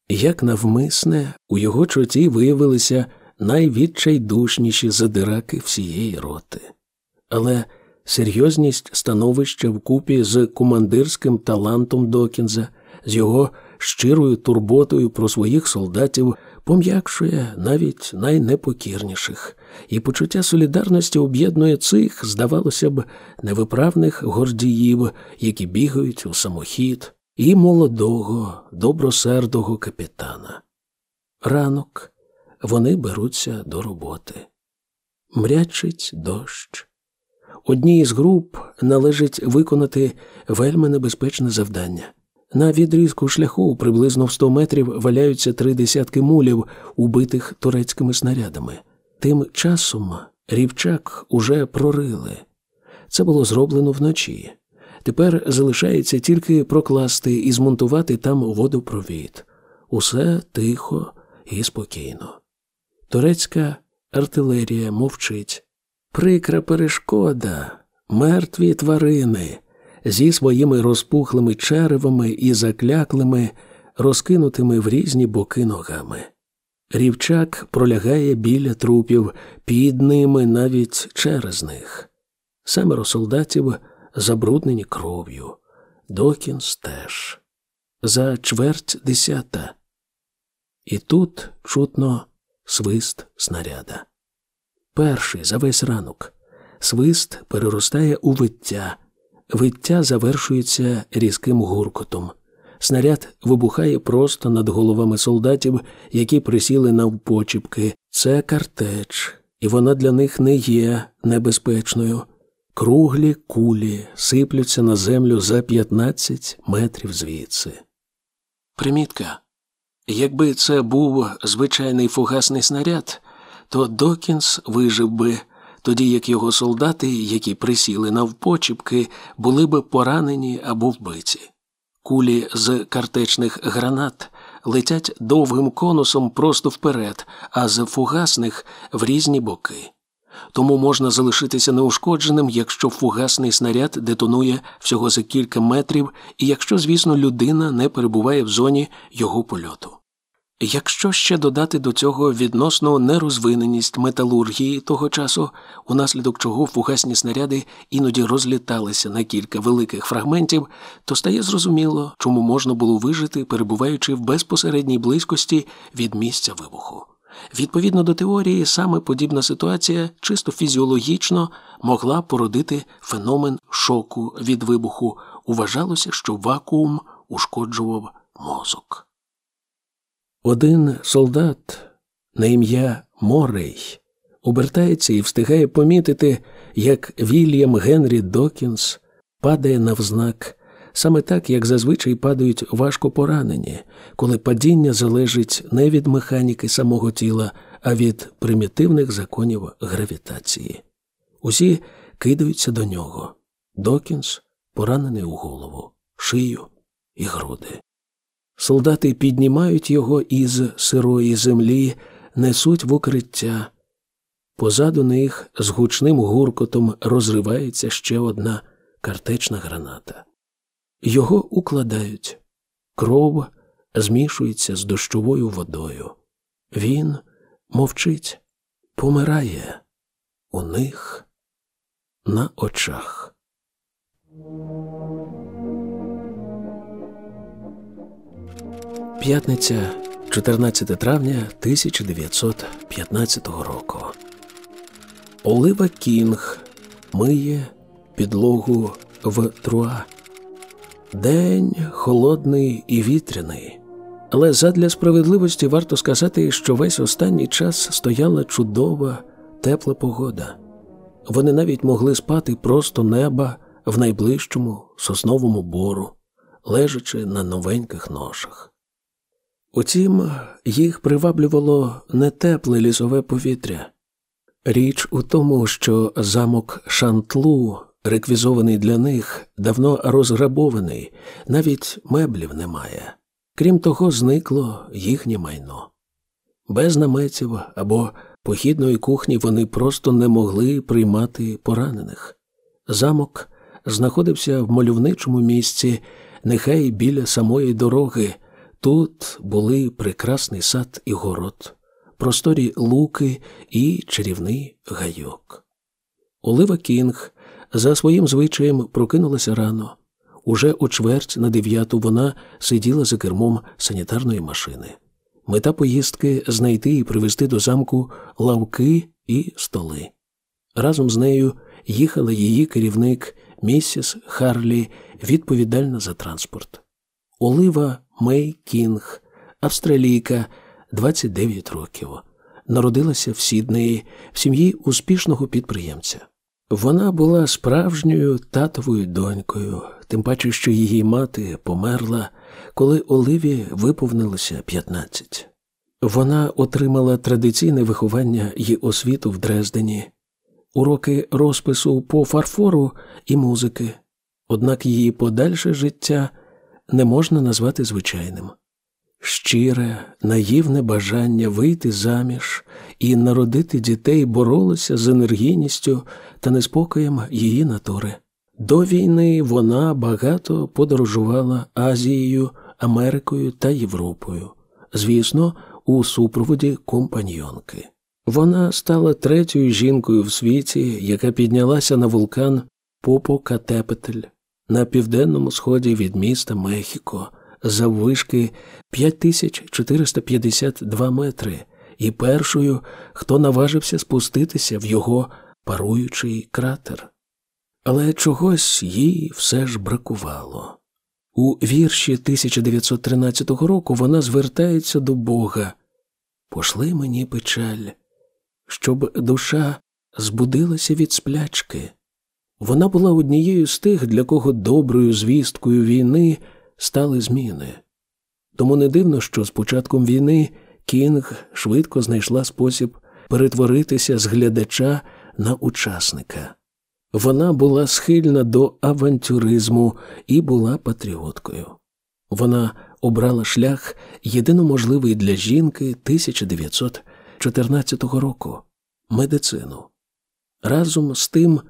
Як навмисне, у його чоті виявилися найвідчайдушніші задираки всієї роти. Але серйозність становища вкупі з командирським талантом Докінза, з його щирою турботою про своїх солдатів пом'якшує навіть найнепокірніших, і почуття солідарності об'єднує цих, здавалося б, невиправних гордіїв, які бігають у самохід, і молодого, добросердого капітана. Ранок вони беруться до роботи. Мрячить дощ. Одній із груп належить виконати вельми небезпечне завдання. На відрізку шляху приблизно в 100 метрів валяються три десятки мулів, убитих турецькими снарядами. Тим часом рівчак уже прорили. Це було зроблено вночі. Тепер залишається тільки прокласти і змонтувати там водопровід. Усе тихо і спокійно. Турецька артилерія мовчить. Прикра перешкода, мертві тварини зі своїми розпухлими черевами і закляклими, розкинутими в різні боки ногами. Рівчак пролягає біля трупів, під ними навіть через них. Семеро солдатів забруднені кров'ю. Докінс теж. За чверть десята. І тут чутно свист снаряда. Перший за весь ранок. Свист переростає у виття, Виття завершується різким гуркотом. Снаряд вибухає просто над головами солдатів, які присіли навпочіпки. Це картеч, і вона для них не є небезпечною. Круглі кулі сиплються на землю за 15 метрів звідси. Примітка. Якби це був звичайний фугасний снаряд, то Докінс вижив би тоді як його солдати, які присіли навпочіпки, були б поранені або вбиті. Кулі з картечних гранат летять довгим конусом просто вперед, а з фугасних в різні боки. Тому можна залишитися неушкодженим, якщо фугасний снаряд детонує всього за кілька метрів, і якщо, звісно, людина не перебуває в зоні його польоту. Якщо ще додати до цього відносну нерозвиненість металургії того часу, унаслідок чого фугасні снаряди іноді розліталися на кілька великих фрагментів, то стає зрозуміло, чому можна було вижити, перебуваючи в безпосередній близькості від місця вибуху. Відповідно до теорії, саме подібна ситуація чисто фізіологічно могла породити феномен шоку від вибуху. Вважалося, що вакуум ушкоджував мозок. Один солдат на ім'я Морей обертається і встигає помітити, як Вільям Генрі Докінс падає навзнак, саме так, як зазвичай падають важко поранені, коли падіння залежить не від механіки самого тіла, а від примітивних законів гравітації. Усі кидаються до нього. Докінс поранений у голову, шию і груди. Солдати піднімають його із сирої землі, несуть в укриття. Позаду них з гучним гуркотом розривається ще одна картечна граната. Його укладають, кров змішується з дощовою водою. Він мовчить, помирає у них на очах. П'ятниця 14 травня 1915 року. Олива Кінг миє підлогу в труа. День холодний і вітряний. Але задля справедливості варто сказати, що весь останній час стояла чудова, тепла погода. Вони навіть могли спати просто неба в найближчому сосновому бору, лежачи на новеньких ношах. Утім, їх приваблювало не тепле лісове повітря. Річ у тому, що замок Шантлу, реквізований для них, давно розграбований, навіть меблів немає. Крім того, зникло їхнє майно. Без наметів або похідної кухні вони просто не могли приймати поранених. Замок знаходився в мальовничому місці, нехай біля самої дороги. Тут були прекрасний сад і город, просторі луки і чарівний гайок. Олива Кінг за своїм звичаєм прокинулася рано. Уже о чверть на дев'яту вона сиділа за кермом санітарної машини. Мета поїздки знайти і привезти до замку лавки і столи. Разом з нею їхала її керівник місіс Харлі, відповідальна за транспорт. Олива Мей Кінг, австралійка, 29 років. Народилася в Сіднеї в сім'ї успішного підприємця. Вона була справжньою татовою донькою, тим паче, що її мати померла, коли Оливі виповнилося 15. Вона отримала традиційне виховання і освіту в Дрездені, уроки розпису по фарфору і музики, однак її подальше життя не можна назвати звичайним. Щире, наївне бажання вийти заміж і народити дітей боролося з енергійністю та неспокоєм її натури. До війни вона багато подорожувала Азією, Америкою та Європою, звісно, у супроводі компаньйонки. Вона стала третьою жінкою в світі, яка піднялася на вулкан Попокатепетель на південному сході від міста Мехіко заввишки 5452 метри, і першою, хто наважився спуститися в його паруючий кратер. Але чогось їй все ж бракувало. У вірші 1913 року вона звертається до Бога Пошли мені печаль, щоб душа збудилася від сплячки. Вона була однією з тих, для кого доброю звісткою війни стали зміни. Тому не дивно, що з початком війни Кінг швидко знайшла спосіб перетворитися з глядача на учасника. Вона була схильна до авантюризму і була патріоткою. Вона обрала шлях єдино можливий для жінки 1914 року медицину. Разом з тим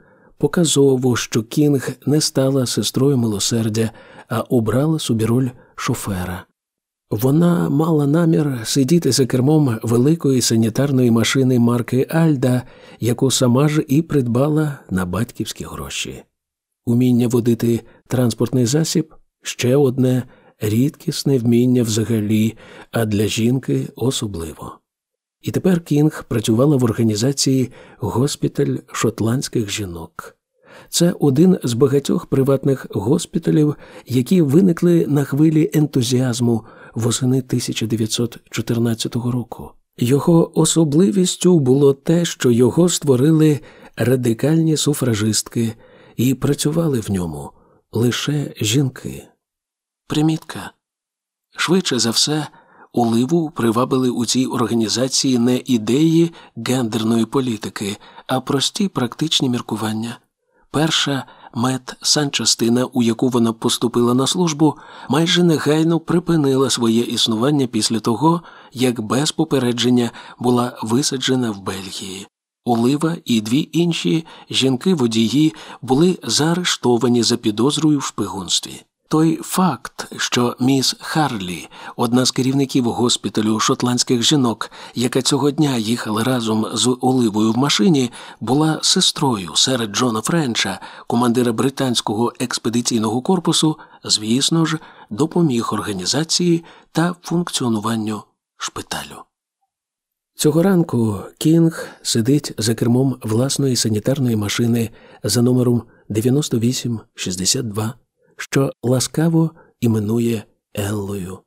показово, що Кінг не стала сестрою милосердя, а обрала собі роль шофера. Вона мала намір сидіти за кермом великої санітарної машини марки Альда, яку сама ж і придбала на батьківські гроші. Уміння водити транспортний засіб ще одне рідкісне вміння взагалі, а для жінки особливо. І тепер Кінг працювала в організації Госпіталь шотландських жінок. Це один з багатьох приватних госпіталів, які виникли на хвилі ентузіазму восени 1914 року. Його особливістю було те, що його створили радикальні суфражистки і працювали в ньому лише жінки. Примітка швидше за все. Уливу привабили у цій організації не ідеї гендерної політики, а прості практичні міркування. Перша мед санчастина, у яку вона поступила на службу, майже негайно припинила своє існування після того, як без попередження була висаджена в Бельгії. Олива і дві інші жінки-водії були заарештовані за підозрою в шпигунстві. Той факт, що міс Харлі, одна з керівників госпіталю шотландських жінок, яка цього дня їхала разом з Оливою в машині, була сестрою сера Джона Френча, командира британського експедиційного корпусу, звісно ж, допоміг організації та функціонуванню шпиталю. Цього ранку Кінг сидить за кермом власної санітарної машини за номером 9862 що ласкаво іменує Еллою.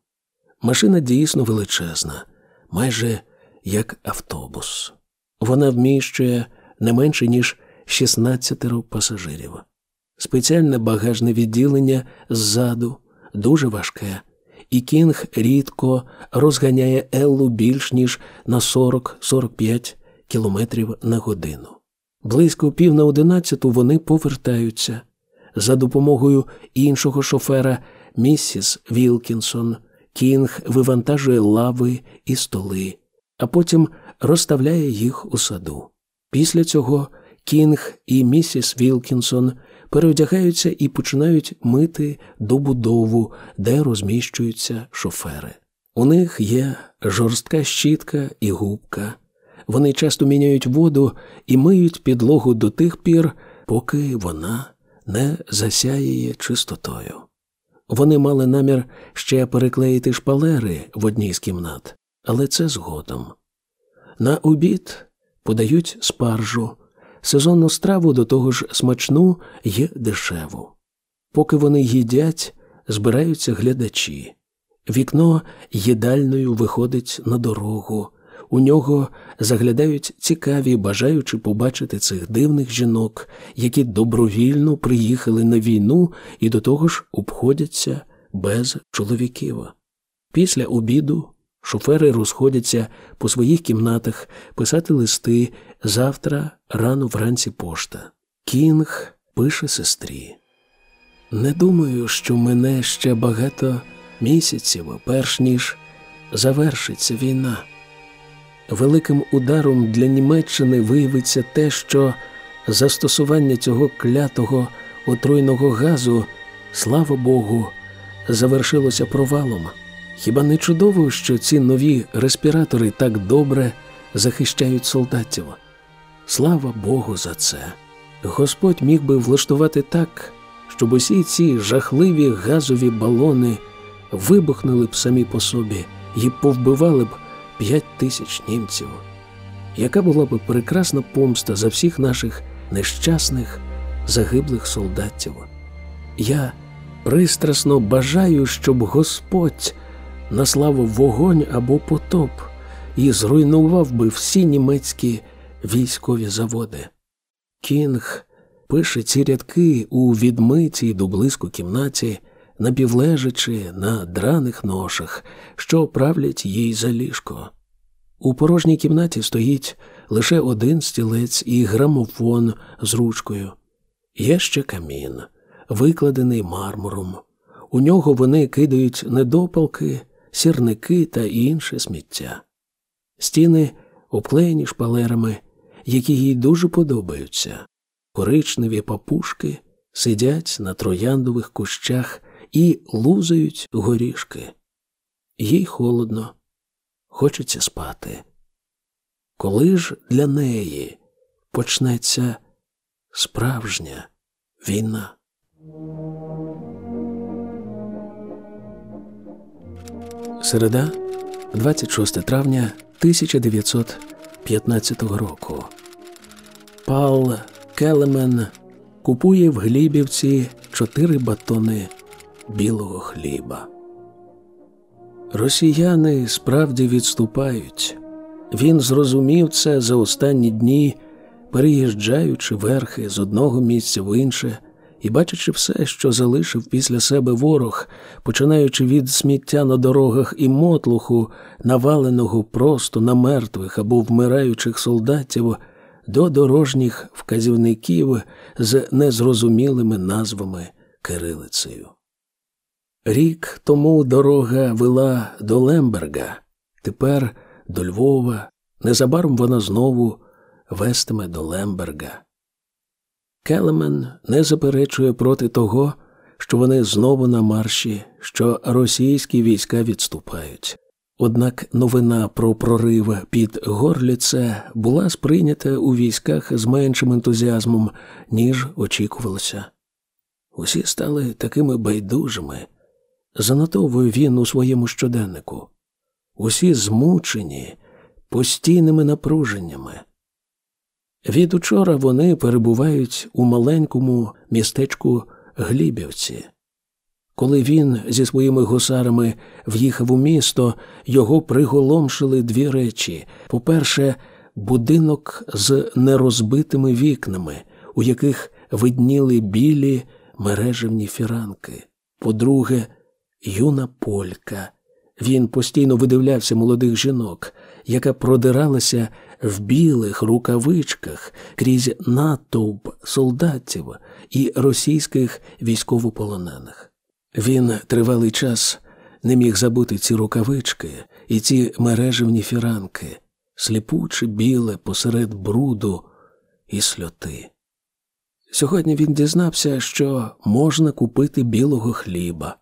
Машина дійсно величезна, майже як автобус. Вона вміщує не менше, ніж 16 пасажирів. Спеціальне багажне відділення ззаду дуже важке, і Кінг рідко розганяє Еллу більш ніж на 40-45 кілометрів на годину. Близько пів на одинадцяту вони повертаються за допомогою іншого шофера місіс Вілкінсон, Кінг вивантажує лави і столи, а потім розставляє їх у саду. Після цього Кінг і місіс Вілкінсон переодягаються і починають мити добудову, де розміщуються шофери. У них є жорстка щітка і губка. Вони часто міняють воду і миють підлогу до тих пір, поки вона не засяє чистотою. Вони мали намір ще переклеїти шпалери в одній з кімнат, але це згодом. На обід подають спаржу, сезонну страву до того ж смачну й дешеву. Поки вони їдять, збираються глядачі. Вікно їдальною виходить на дорогу, у нього заглядають цікаві, бажаючи побачити цих дивних жінок, які добровільно приїхали на війну і до того ж обходяться без чоловіків. Після обіду шофери розходяться по своїх кімнатах писати листи завтра рано вранці пошта. Кінг пише сестрі. Не думаю, що мене ще багато місяців, перш ніж завершиться війна. Великим ударом для Німеччини виявиться те, що застосування цього клятого отруйного газу, слава Богу, завершилося провалом. Хіба не чудово, що ці нові респіратори так добре захищають солдатів? Слава Богу за це. Господь міг би влаштувати так, щоб усі ці жахливі газові балони вибухнули б самі по собі і повбивали б п'ять тисяч німців. Яка була б прекрасна помста за всіх наших нещасних загиблих солдатів? Я пристрасно бажаю, щоб Господь наславив вогонь або потоп і зруйнував би всі німецькі військові заводи. Кінг пише ці рядки у відмитій до близько кімнаті напівлежачи на драних ношах, що правлять їй за ліжко. У порожній кімнаті стоїть лише один стілець і грамофон з ручкою. Є ще камін, викладений мармуром. У нього вони кидають недопалки, сірники та інше сміття. Стіни обклеєні шпалерами, які їй дуже подобаються. Коричневі папушки сидять на трояндових кущах і лузають горішки. Їй холодно, хочеться спати. Коли ж для неї почнеться справжня війна? Середа, 26 травня 1915 року. Пал Келемен купує в Глібівці чотири батони білого хліба. Росіяни справді відступають. Він зрозумів це за останні дні, переїжджаючи верхи з одного місця в інше і бачачи все, що залишив після себе ворог, починаючи від сміття на дорогах і мотлуху, наваленого просто на мертвих або вмираючих солдатів, до дорожніх вказівників з незрозумілими назвами кирилицею. Рік тому дорога вела до Лемберга, тепер до Львова. Незабаром вона знову вестиме до Лемберга. Келемен не заперечує проти того, що вони знову на марші, що російські війська відступають. Однак новина про прорив під Горліце була сприйнята у військах з меншим ентузіазмом, ніж очікувалося. Усі стали такими байдужими, занотовує він у своєму щоденнику. Усі змучені постійними напруженнями. Від учора вони перебувають у маленькому містечку Глібівці. Коли він зі своїми гусарами в'їхав у місто, його приголомшили дві речі: по-перше, будинок з нерозбитими вікнами, у яких видніли білі мережевні фіранки. По-друге, юна полька. Він постійно видивлявся молодих жінок, яка продиралася в білих рукавичках крізь натовп солдатів і російських військовополонених. Він тривалий час не міг забути ці рукавички і ці мережевні фіранки, сліпуче біле посеред бруду і сльоти. Сьогодні він дізнався, що можна купити білого хліба.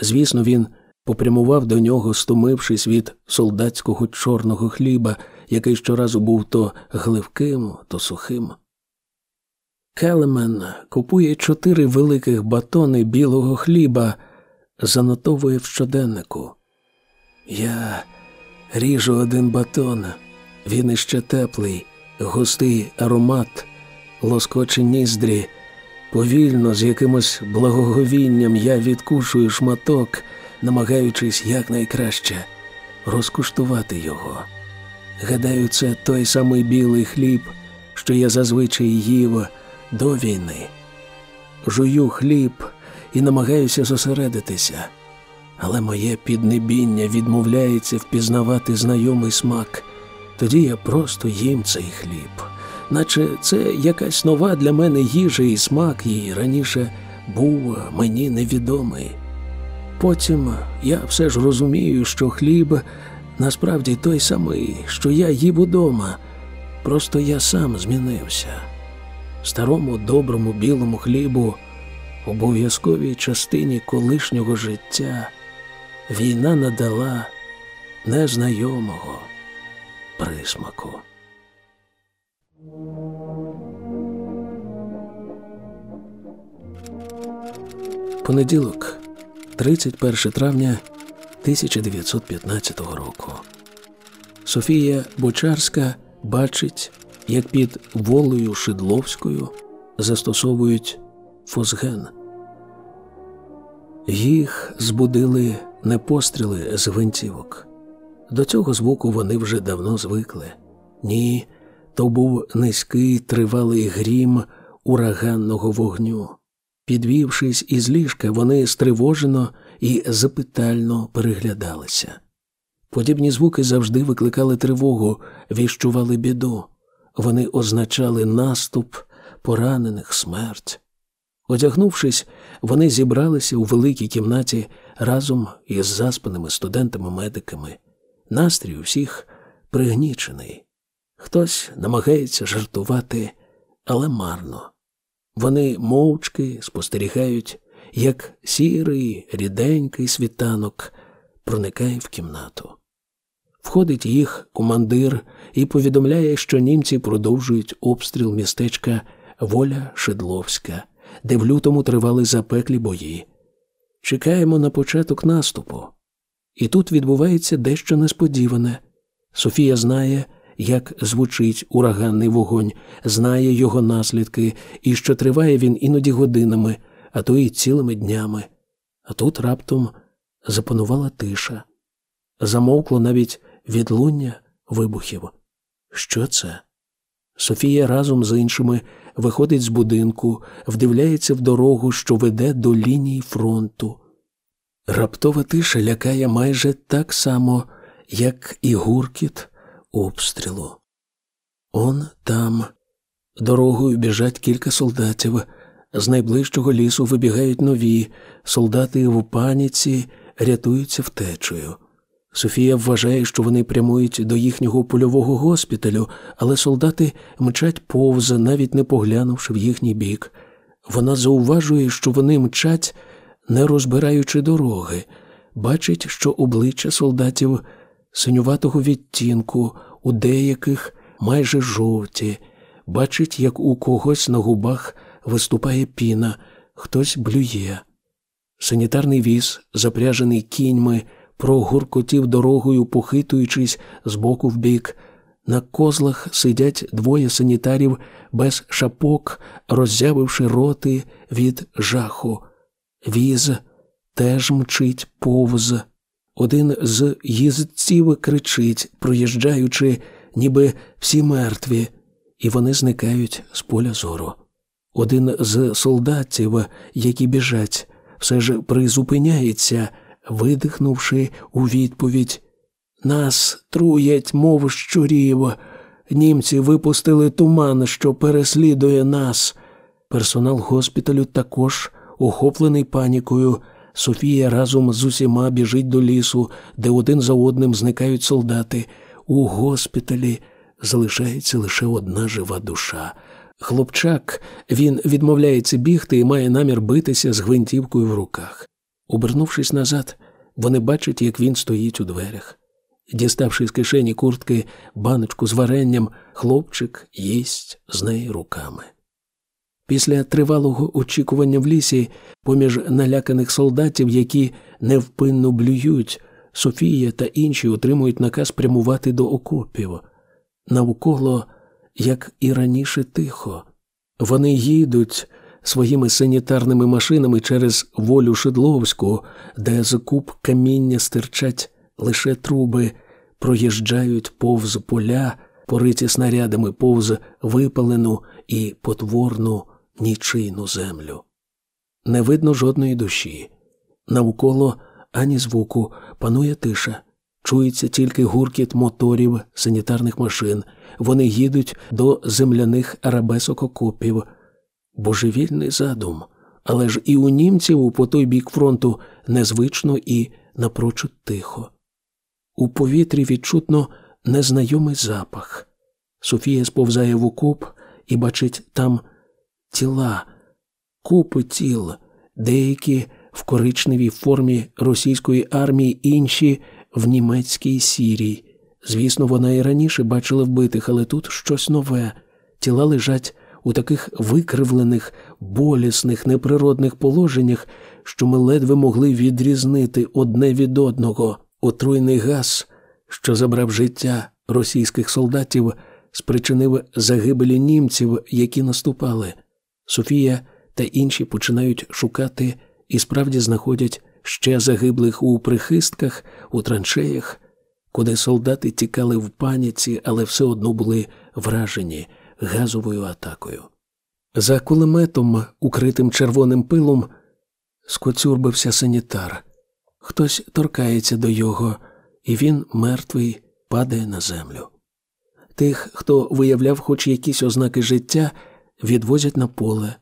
Звісно, він попрямував до нього, стомившись від солдатського чорного хліба, який щоразу був то гливким, то сухим. Келемен купує чотири великих батони білого хліба, занотовує в щоденнику. Я ріжу один батон, він іще теплий, густий аромат, лоскоче ніздрі. Повільно, з якимось благоговінням я відкушую шматок, намагаючись якнайкраще розкуштувати його. Гадаю, це той самий білий хліб, що я зазвичай їв до війни. Жую хліб і намагаюся зосередитися, але моє піднебіння відмовляється впізнавати знайомий смак. Тоді я просто їм цей хліб, наче це якась нова для мене їжа і смак її раніше був мені невідомий. Потім я все ж розумію, що хліб насправді той самий, що я їв удома, просто я сам змінився старому доброму білому хлібу, обов'язковій частині колишнього життя, війна надала незнайомого присмаку. Понеділок, 31 травня 1915 року. Софія Бочарська бачить як під волею Шидловською застосовують фосген. Їх збудили не постріли з гвинтівок. До цього звуку вони вже давно звикли. Ні, то був низький тривалий грім ураганного вогню. Підвівшись із ліжка, вони стривожено і запитально переглядалися. Подібні звуки завжди викликали тривогу, віщували біду. Вони означали наступ поранених смерть. Одягнувшись, вони зібралися у великій кімнаті разом із заспаними студентами-медиками. Настрій у всіх пригнічений. Хтось намагається жартувати, але марно. Вони мовчки спостерігають, як сірий, ріденький світанок проникає в кімнату. Входить їх командир і повідомляє, що німці продовжують обстріл містечка Воля Шедловська, де в лютому тривали запеклі бої. Чекаємо на початок наступу. І тут відбувається дещо несподіване. Софія знає, як звучить ураганний вогонь, знає його наслідки, і що триває він іноді годинами, а то й цілими днями. А тут раптом запанувала тиша. Замовкло навіть відлуння вибухів. Що це? Софія разом з іншими виходить з будинку, вдивляється в дорогу, що веде до лінії фронту. Раптова тиша лякає майже так само, як і гуркіт обстрілу. Он там. Дорогою біжать кілька солдатів. З найближчого лісу вибігають нові, солдати в паніці рятуються втечею. Софія вважає, що вони прямують до їхнього польового госпіталю, але солдати мчать повз, навіть не поглянувши в їхній бік. Вона зауважує, що вони мчать, не розбираючи дороги, бачить, що обличчя солдатів синюватого відтінку, у деяких майже жовті, бачить, як у когось на губах виступає піна, хтось блює. Санітарний віз, запряжений кіньми, прогуркотів дорогою, похитуючись з боку в бік. На козлах сидять двоє санітарів без шапок, роззявивши роти від жаху. Віз теж мчить повз. Один з їздців кричить, проїжджаючи, ніби всі мертві, і вони зникають з поля зору. Один з солдатів, які біжать, все ж призупиняється, видихнувши у відповідь Нас труять, мов щурів. Німці випустили туман, що переслідує нас. Персонал госпіталю також, охоплений панікою. Софія разом з усіма біжить до лісу, де один за одним зникають солдати. У госпіталі залишається лише одна жива душа. Хлопчак він відмовляється бігти і має намір битися з гвинтівкою в руках. Обернувшись назад, вони бачать, як він стоїть у дверях. Діставши з кишені куртки баночку з варенням, хлопчик їсть з неї руками. Після тривалого очікування в лісі, поміж наляканих солдатів, які невпинно блюють, Софія та інші отримують наказ прямувати до окопів. Навколо, як і раніше, тихо. Вони їдуть своїми санітарними машинами через волю Шедловську, де з куб каміння стирчать лише труби, проїжджають повз поля, пориті снарядами повз випалену і потворну нічийну землю. Не видно жодної душі. Навколо ані звуку панує тиша. Чується тільки гуркіт моторів санітарних машин. Вони їдуть до земляних арабесок окопів. Божевільний задум. Але ж і у німців по той бік фронту незвично і напрочуд тихо. У повітрі відчутно незнайомий запах. Софія сповзає в окоп і бачить там тіла, купи тіл, деякі в коричневій формі російської армії, інші в німецькій сірій. Звісно, вона і раніше бачила вбитих, але тут щось нове. Тіла лежать у таких викривлених, болісних, неприродних положеннях, що ми ледве могли відрізнити одне від одного. Отруйний газ, що забрав життя російських солдатів, спричинив загибелі німців, які наступали. Софія та інші починають шукати і справді знаходять ще загиблих у прихистках, у траншеях, куди солдати тікали в паніці, але все одно були вражені газовою атакою. За кулеметом, укритим червоним пилом, скоцюрбився санітар. Хтось торкається до його, і він, мертвий, падає на землю. Тих, хто виявляв хоч якісь ознаки життя, відвозять на поле.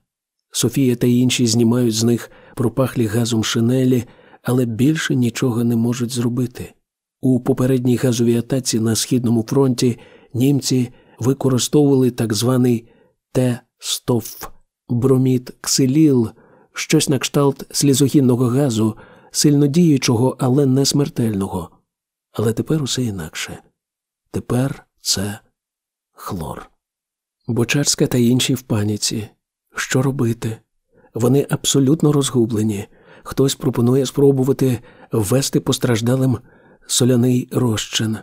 Софія та інші знімають з них пропахлі газом шинелі, але більше нічого не можуть зробити. У попередній газовій атаці на східному фронті німці використовували так званий Т-стоф, бромід ксиліл, щось на кшталт слізогінного газу, сильно діючого, але не смертельного. Але тепер усе інакше. Тепер це хлор. Бочарська та інші в паніці. Що робити? Вони абсолютно розгублені. Хтось пропонує спробувати ввести постраждалим соляний розчин,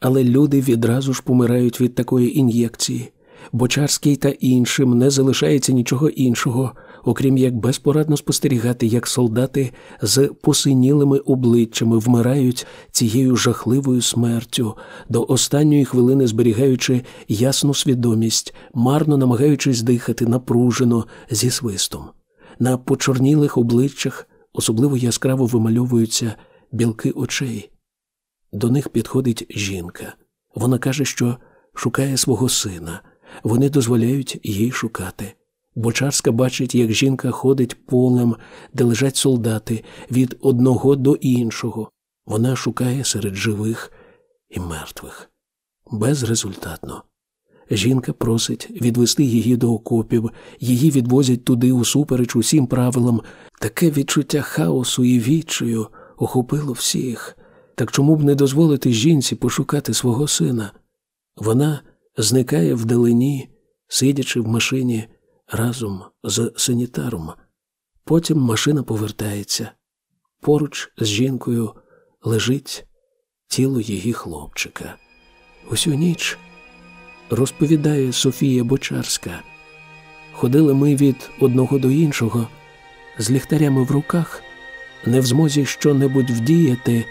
але люди відразу ж помирають від такої ін'єкції. Бочарський та іншим не залишається нічого іншого, окрім як безпорадно спостерігати, як солдати з посинілими обличчями вмирають цією жахливою смертю, до останньої хвилини зберігаючи ясну свідомість, марно намагаючись дихати напружено зі свистом. На почорнілих обличчях особливо яскраво вимальовуються білки очей. До них підходить жінка. Вона каже, що шукає свого сина. Вони дозволяють їй шукати. Бочарська бачить, як жінка ходить полем, де лежать солдати від одного до іншого. Вона шукає серед живих і мертвих. Безрезультатно. Жінка просить відвести її до окопів, її відвозять туди усупереч усім правилам. Таке відчуття хаосу і відчаю охопило всіх. Так чому б не дозволити жінці пошукати свого сина? Вона зникає вдалині, сидячи в машині разом з санітаром. Потім машина повертається. Поруч з жінкою лежить тіло її хлопчика. Усю ніч розповідає Софія Бочарська. Ходили ми від одного до іншого, з ліхтарями в руках, не в змозі щонебудь вдіяти,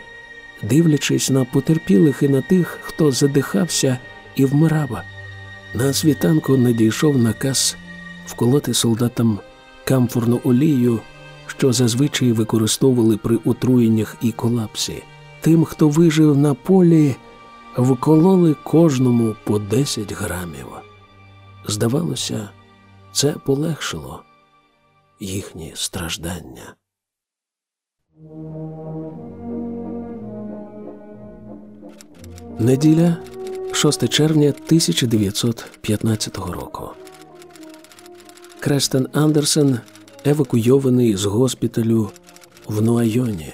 дивлячись на потерпілих і на тих, хто задихався і вмирав. На світанку надійшов наказ вколоти солдатам камфорну олію, що зазвичай використовували при отруєннях і колапсі. Тим, хто вижив на полі, вкололи кожному по 10 грамів. Здавалося, це полегшило їхні страждання. Неділя 6 червня 1915 року. Крестен Андерсен евакуйований з госпіталю в Нуайоні.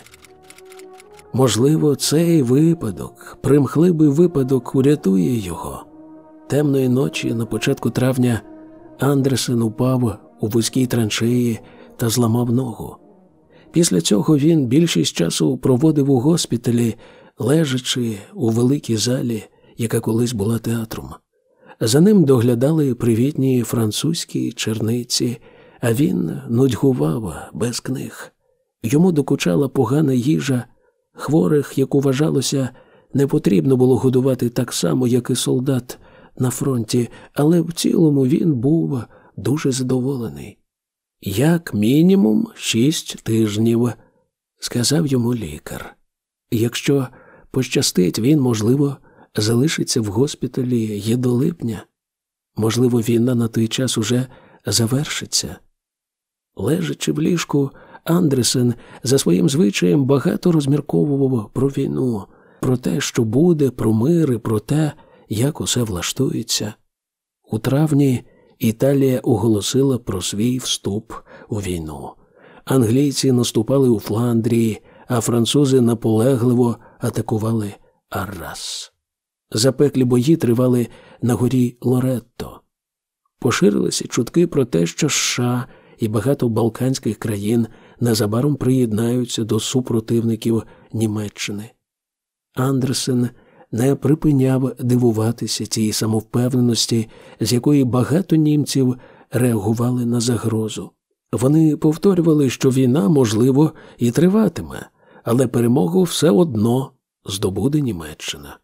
Можливо, цей випадок, примхливий випадок, урятує його. Темної ночі на початку травня Андерсен упав у вузькій траншеї та зламав ногу. Після цього він більшість часу проводив у госпіталі, лежачи у великій залі, яка колись була театром. За ним доглядали привітні французькі черниці, а він нудьгував без книг. Йому докучала погана їжа. Хворих, як вважалося, не потрібно було годувати так само, як і солдат на фронті, але в цілому він був дуже задоволений. Як мінімум шість тижнів, сказав йому лікар. Якщо пощастить, він, можливо, залишиться в госпіталі є до липня. Можливо, війна на той час уже завершиться. Лежачи в ліжку, Андресен за своїм звичаєм багато розмірковував про війну, про те, що буде, про мир і про те, як усе влаштується. У травні Італія оголосила про свій вступ у війну. Англійці наступали у Фландрії, а французи наполегливо атакували Аррас. Запеклі бої тривали на горі Лоретто. Поширилися чутки про те, що США і багато балканських країн незабаром приєднаються до супротивників Німеччини. Андерсен не припиняв дивуватися тій самовпевненості, з якої багато німців реагували на загрозу. Вони повторювали, що війна, можливо, і триватиме, але перемогу все одно здобуде Німеччина.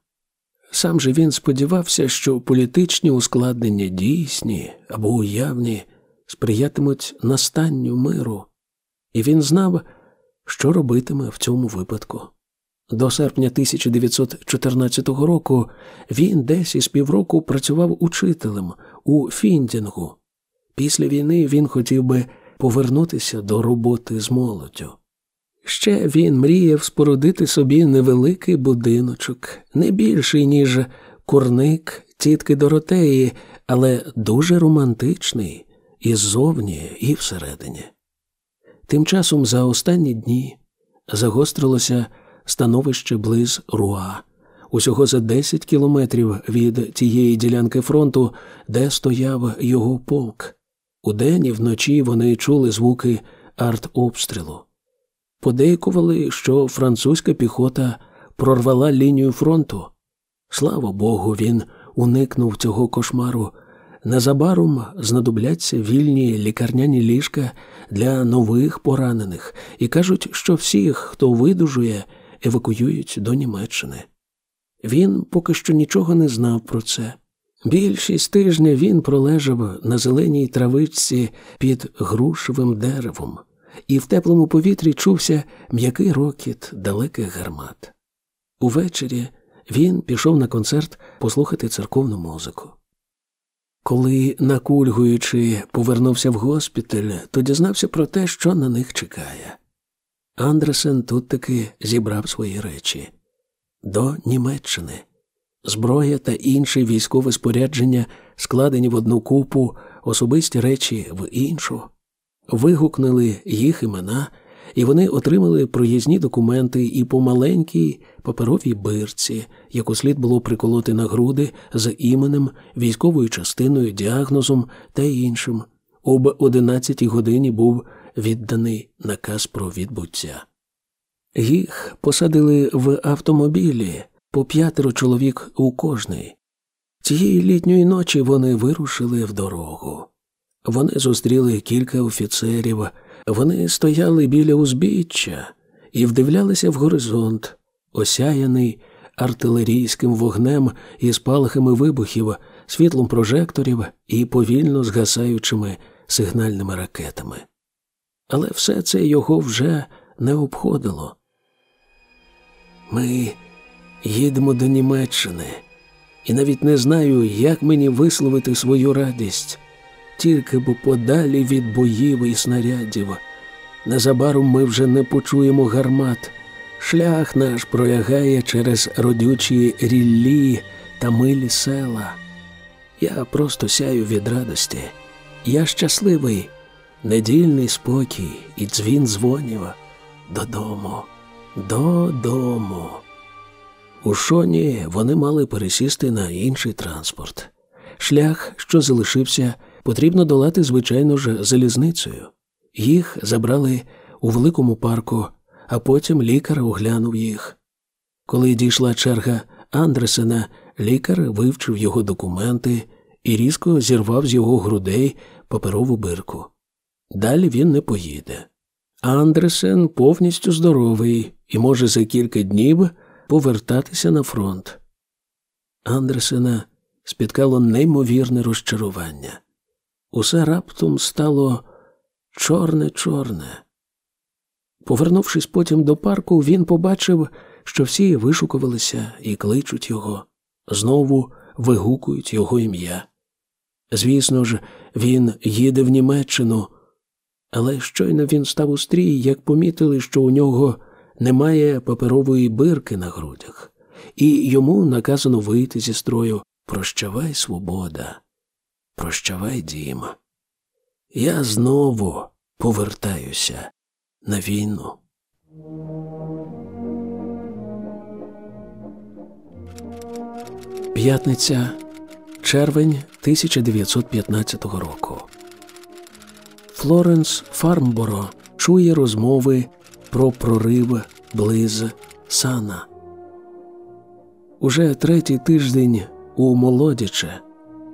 Сам же він сподівався, що політичні ускладнення дійсні або уявні сприятимуть настанню миру, і він знав, що робитиме в цьому випадку. До серпня 1914 року він десь із півроку працював учителем у Фіндінгу. Після війни він хотів би повернутися до роботи з молоддю. Ще він мріяв спорудити собі невеликий будиночок, не більший, ніж курник тітки Доротеї, але дуже романтичний і ззовні, і всередині. Тим часом за останні дні загострилося становище близ Руа, усього за 10 кілометрів від тієї ділянки фронту, де стояв його полк. Удень і вночі вони чули звуки артобстрілу. Подейкували, що французька піхота прорвала лінію фронту. Слава Богу, він уникнув цього кошмару. Незабаром знадобляться вільні лікарняні ліжка для нових поранених і кажуть, що всіх, хто видужує, евакуюють до Німеччини. Він поки що нічого не знав про це. Більшість тижня він пролежав на зеленій травичці під грушевим деревом, і в теплому повітрі чувся м'який рокіт далеких гармат. Увечері він пішов на концерт послухати церковну музику. Коли, накульгуючи, повернувся в госпіталь, то дізнався про те, що на них чекає. Андресен тут таки зібрав свої речі до Німеччини. Зброя та інше військове спорядження складені в одну купу, особисті речі в іншу. Вигукнули їх імена, і вони отримали проїзні документи і по маленькій паперовій бирці, яку слід було приколоти на груди з іменем, військовою частиною, діагнозом та іншим. Об одинадцятій годині був відданий наказ про відбуття. Їх посадили в автомобілі по п'ятеро чоловік у кожний. Цієї літньої ночі вони вирушили в дорогу. Вони зустріли кілька офіцерів, вони стояли біля узбіччя і вдивлялися в горизонт, осяяний артилерійським вогнем і спалахами вибухів, світлом прожекторів і повільно згасаючими сигнальними ракетами. Але все це його вже не обходило. Ми їдемо до Німеччини, і навіть не знаю, як мені висловити свою радість, тільки бо подалі від боїв і снарядів. Незабаром ми вже не почуємо гармат. Шлях наш пролягає через родючі ріллі та милі села. Я просто сяю від радості. Я щасливий, недільний спокій і дзвін дзвонів додому, додому. У шоні вони мали пересісти на інший транспорт. Шлях, що залишився, потрібно долати, звичайно ж, залізницею. Їх забрали у великому парку, а потім лікар оглянув їх. Коли дійшла черга Андресена, лікар вивчив його документи і різко зірвав з його грудей паперову бирку. Далі він не поїде. Андресен повністю здоровий і може за кілька днів повертатися на фронт. Андресена спіткало неймовірне розчарування. Усе раптом стало чорне чорне. Повернувшись потім до парку, він побачив, що всі вишукувалися і кличуть його, знову вигукують його ім'я. Звісно ж, він їде в Німеччину, але щойно він став у стрій, як помітили, що у нього немає паперової бирки на грудях, і йому наказано вийти зі строю. Прощавай, свобода, прощавай, дім. Я знову повертаюся на війну. П'ятниця, червень 1915 року. Флоренс Фармборо чує розмови про прорив близ сана. Уже третій тиждень у молодяче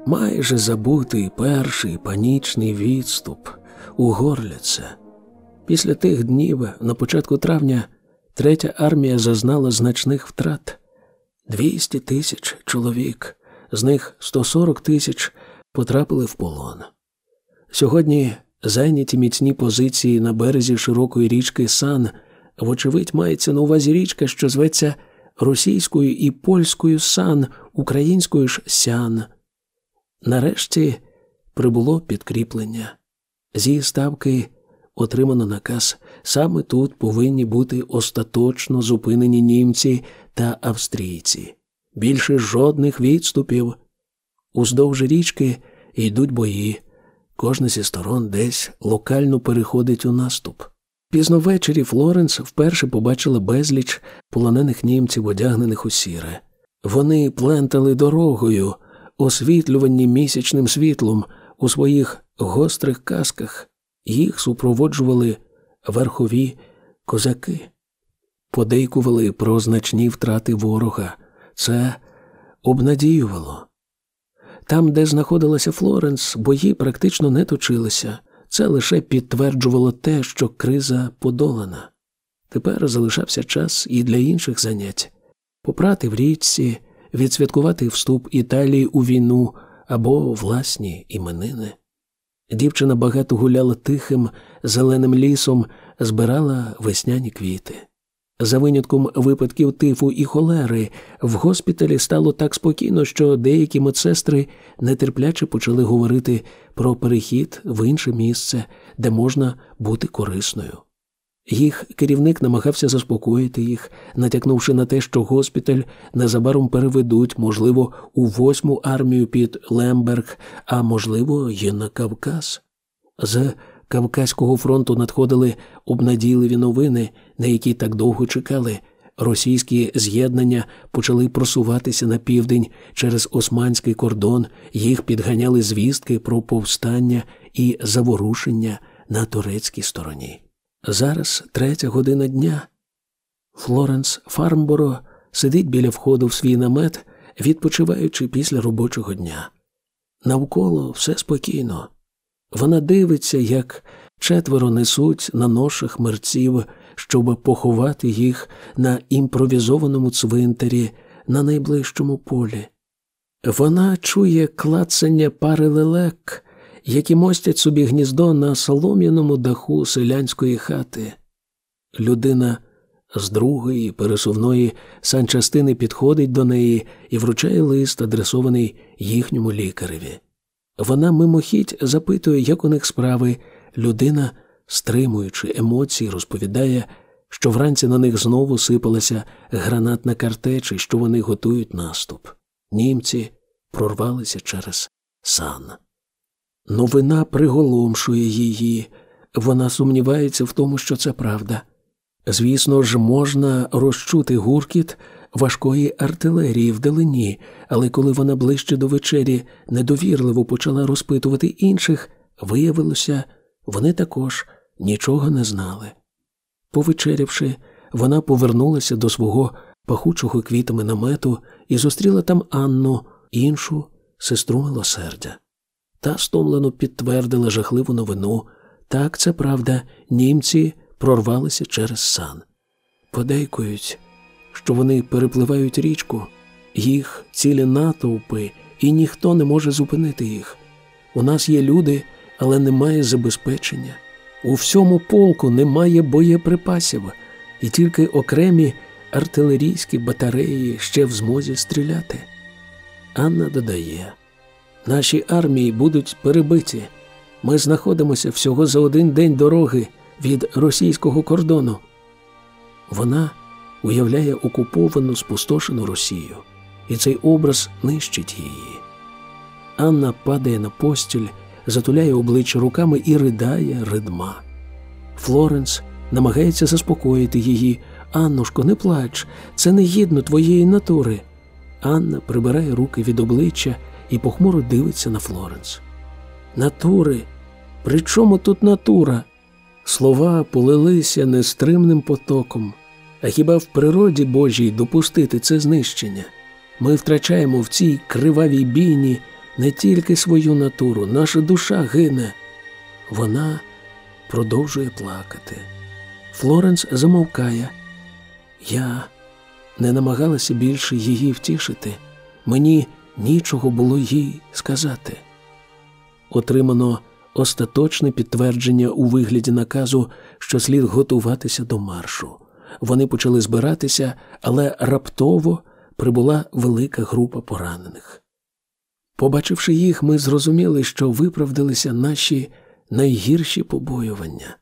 майже забутий перший панічний відступ у Горліце. Після тих днів, на початку травня, третя армія зазнала значних втрат 200 тисяч чоловік, з них 140 тисяч потрапили в полон. Сьогодні зайняті міцні позиції на березі широкої річки Сан, вочевидь, мається на увазі річка, що зветься російською і польською сан, українською ж сян. Нарешті прибуло підкріплення. Зі ставки отримано наказ саме тут повинні бути остаточно зупинені німці та австрійці. Більше жодних відступів. Уздовж річки йдуть бої. Кожна зі сторон десь локально переходить у наступ. Пізно ввечері Флоренс вперше побачила безліч полонених німців, одягнених у сіре. Вони плентали дорогою, освітлювані місячним світлом у своїх гострих касках, їх супроводжували верхові козаки, подейкували про значні втрати ворога. Це обнадіювало. Там, де знаходилася Флоренс, бої практично не точилися. Це лише підтверджувало те, що криза подолана. Тепер залишався час і для інших занять попрати в річці, відсвяткувати вступ Італії у війну або власні іменини. Дівчина багато гуляла тихим, зеленим лісом, збирала весняні квіти. За винятком випадків тифу і холери в госпіталі стало так спокійно, що деякі медсестри нетерпляче почали говорити про перехід в інше місце, де можна бути корисною. Їх керівник намагався заспокоїти їх, натякнувши на те, що госпіталь незабаром переведуть, можливо, у восьму армію під Лемберг, а можливо, й на Кавказ. З Кавказького фронту надходили обнадійливі новини, на які так довго чекали. Російські з'єднання почали просуватися на південь через османський кордон, їх підганяли звістки про повстання і заворушення на турецькій стороні. Зараз третя година дня. Флоренс Фармборо сидить біля входу в свій намет, відпочиваючи після робочого дня. Навколо все спокійно. Вона дивиться, як четверо несуть на ношах мерців, щоб поховати їх на імпровізованому цвинтарі на найближчому полі. Вона чує клацання пари лелек, які мостять собі гніздо на солом'яному даху селянської хати. Людина з другої пересувної санчастини підходить до неї і вручає лист, адресований їхньому лікареві. Вона мимохідь запитує, як у них справи. Людина, стримуючи емоції, розповідає, що вранці на них знову сипалася гранатна картеча, що вони готують наступ. Німці прорвалися через сан. Новина приголомшує її, вона сумнівається в тому, що це правда. Звісно ж, можна розчути гуркіт важкої артилерії вдалині, але коли вона ближче до вечері недовірливо почала розпитувати інших, виявилося, вони також нічого не знали. Повечерявши, вона повернулася до свого пахучого квітами намету і зустріла там Анну, іншу сестру милосердя. Та стомлено підтвердила жахливу новину. Так, це правда, німці прорвалися через сан. Подейкують, що вони перепливають річку, їх цілі натовпи, і ніхто не може зупинити їх. У нас є люди, але немає забезпечення. У всьому полку немає боєприпасів, і тільки окремі артилерійські батареї ще в змозі стріляти. Анна додає. Наші армії будуть перебиті. Ми знаходимося всього за один день дороги від російського кордону. Вона уявляє окуповану спустошену Росію, і цей образ нищить її. Анна падає на постіль, затуляє обличчя руками і ридає ридма. Флоренс намагається заспокоїти її. Аннушко, не плач, це не гідно твоєї натури. Анна прибирає руки від обличчя і похмуро дивиться на Флоренс. Натури, при чому тут натура? Слова полилися нестримним потоком. А хіба в природі Божій допустити це знищення? Ми втрачаємо в цій кривавій бійні не тільки свою натуру, наша душа гине. Вона продовжує плакати. Флоренс замовкає. Я не намагалася більше її втішити. Мені нічого було їй сказати. Отримано остаточне підтвердження у вигляді наказу, що слід готуватися до маршу. Вони почали збиратися, але раптово прибула велика група поранених. Побачивши їх, ми зрозуміли, що виправдалися наші найгірші побоювання.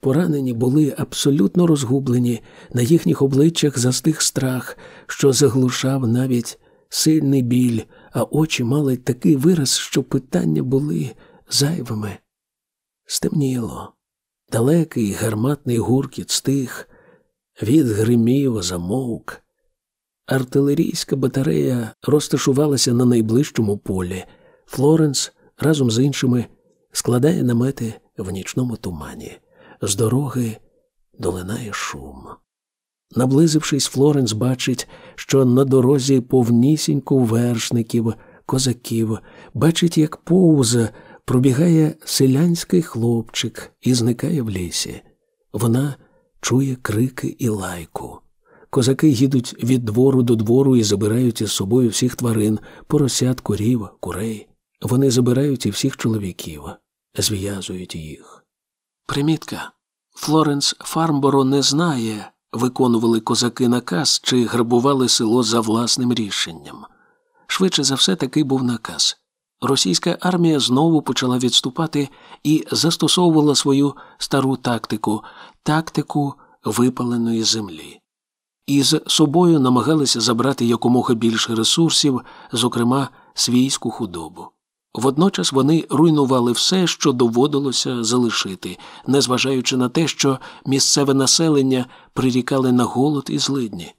Поранені були абсолютно розгублені, на їхніх обличчях застиг страх, що заглушав навіть сильний біль, а очі мали такий вираз, що питання були зайвими. Стемніло. Далекий гарматний гуркіт стих, від гримів замовк. Артилерійська батарея розташувалася на найближчому полі. Флоренс разом з іншими складає намети в нічному тумані. З дороги долинає шум. Наблизившись, Флоренс бачить, що на дорозі повнісінько вершників, козаків, бачить, як повза пробігає селянський хлопчик і зникає в лісі. Вона чує крики і лайку. Козаки їдуть від двору до двору і забирають із собою всіх тварин, поросят, корів, курей. Вони забирають і всіх чоловіків, зв'язують їх. Примітка. Флоренс Фармборо не знає, виконували козаки наказ чи грабували село за власним рішенням. Швидше за все, такий був наказ. російська армія знову почала відступати і застосовувала свою стару тактику тактику випаленої землі. Із собою намагалися забрати якомога більше ресурсів, зокрема свійську худобу. Водночас вони руйнували все, що доводилося залишити, незважаючи на те, що місцеве населення прирікали на голод і злидні.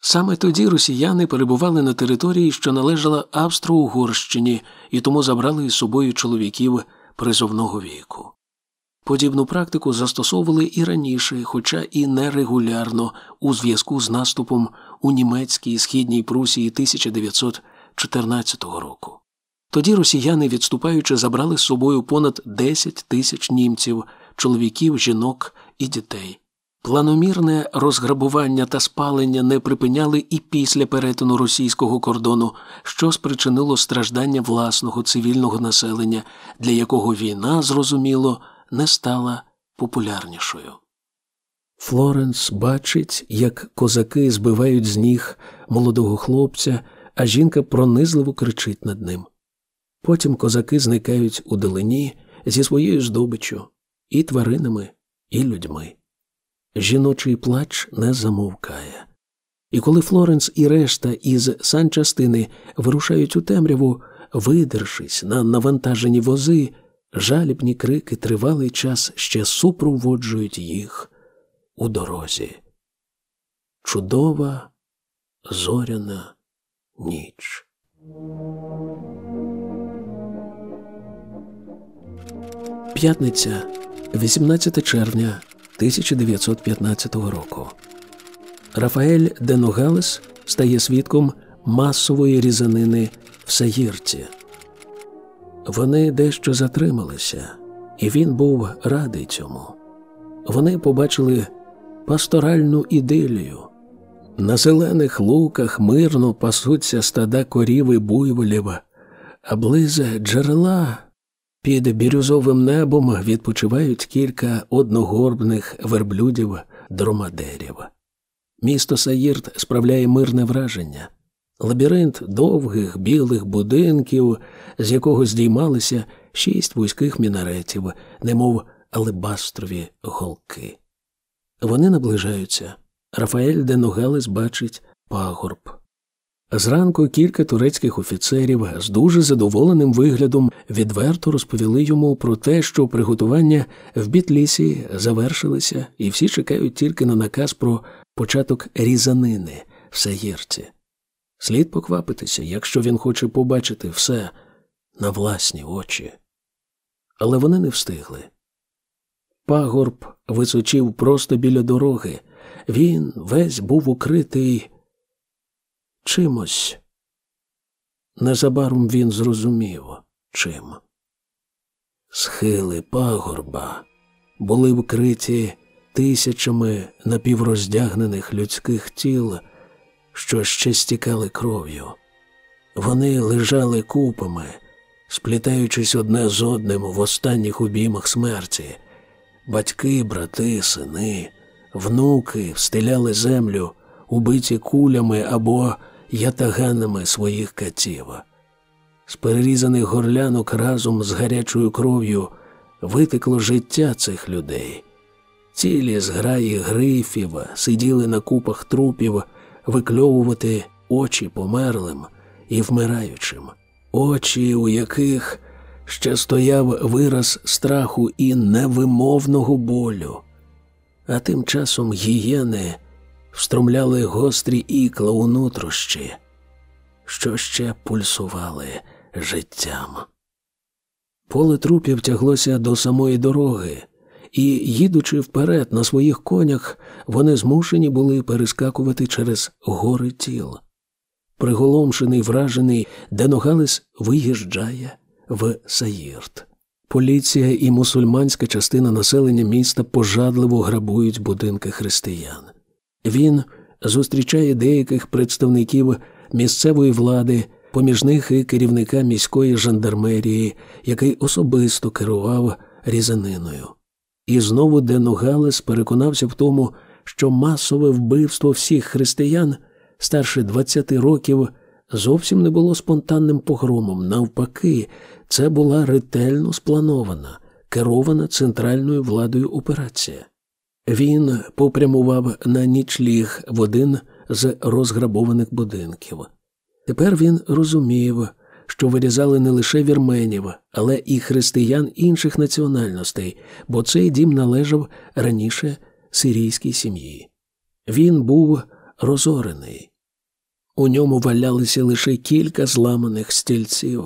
Саме тоді росіяни перебували на території, що належала Австро-Угорщині, і тому забрали із собою чоловіків призовного віку. Подібну практику застосовували і раніше, хоча і нерегулярно, у зв'язку з наступом у німецькій східній Прусії 1914 року. Тоді росіяни, відступаючи, забрали з собою понад 10 тисяч німців, чоловіків, жінок і дітей. Планомірне розграбування та спалення не припиняли і після перетину російського кордону, що спричинило страждання власного цивільного населення, для якого війна, зрозуміло, не стала популярнішою. Флоренс бачить, як козаки збивають з ніг молодого хлопця, а жінка пронизливо кричить над ним. Потім козаки зникають у долині зі своєю здобиччю і тваринами, і людьми. Жіночий плач не замовкає. І коли Флоренс і решта із санчастини вирушають у темряву, видершись на навантажені вози, жалібні крики тривалий час ще супроводжують їх у дорозі. Чудова зоряна ніч. П'ятниця, 18 червня 1915 року. Рафаель де Ногалес стає свідком масової різанини в Саїрці. Вони дещо затрималися, і він був радий цьому. Вони побачили пасторальну ідилію. На зелених луках мирно пасуться стада корів і буйволів, а близе джерела під бірюзовим небом відпочивають кілька одногорбних верблюдів дромадерів. Місто Саїрт справляє мирне враження. Лабіринт довгих білих будинків, з якого здіймалися шість вузьких мінаретів, немов алебастрові голки. Вони наближаються. Рафаель де Ногелес бачить пагорб. Зранку кілька турецьких офіцерів з дуже задоволеним виглядом відверто розповіли йому про те, що приготування в бітлісі завершилися, і всі чекають тільки на наказ про початок різанини в Саєрці. Слід поквапитися, якщо він хоче побачити все на власні очі. Але вони не встигли. Пагорб височив просто біля дороги. Він весь був укритий чимось. Незабаром він зрозумів, чим. Схили пагорба були вкриті тисячами напівроздягнених людських тіл, що ще стікали кров'ю. Вони лежали купами, сплітаючись одне з одним в останніх обіймах смерті. Батьки, брати, сини, внуки встиляли землю, убиті кулями або ятаганами своїх катів. З перерізаних горлянок разом з гарячою кров'ю витекло життя цих людей. Цілі зграї грифів сиділи на купах трупів викльовувати очі померлим і вмираючим, очі, у яких ще стояв вираз страху і невимовного болю. А тим часом гієни встромляли гострі ікла у нутрощі, що ще пульсували життям. Поле трупів тяглося до самої дороги, і, їдучи вперед на своїх конях, вони змушені були перескакувати через гори тіл. Приголомшений, вражений, Деногалис виїжджає в Саїрт. Поліція і мусульманська частина населення міста пожадливо грабують будинки християн. Він зустрічає деяких представників місцевої влади, поміж них і керівника міської жандармерії, який особисто керував різаниною. І знову Денугалес переконався в тому, що масове вбивство всіх християн старше 20 років зовсім не було спонтанним погромом. Навпаки, це була ретельно спланована, керована центральною владою операція. Він попрямував на нічліг в один з розграбованих будинків. Тепер він розумів, що вирізали не лише вірменів, але і християн інших національностей, бо цей дім належав раніше сирійській сім'ї. Він був розорений. У ньому валялися лише кілька зламаних стільців.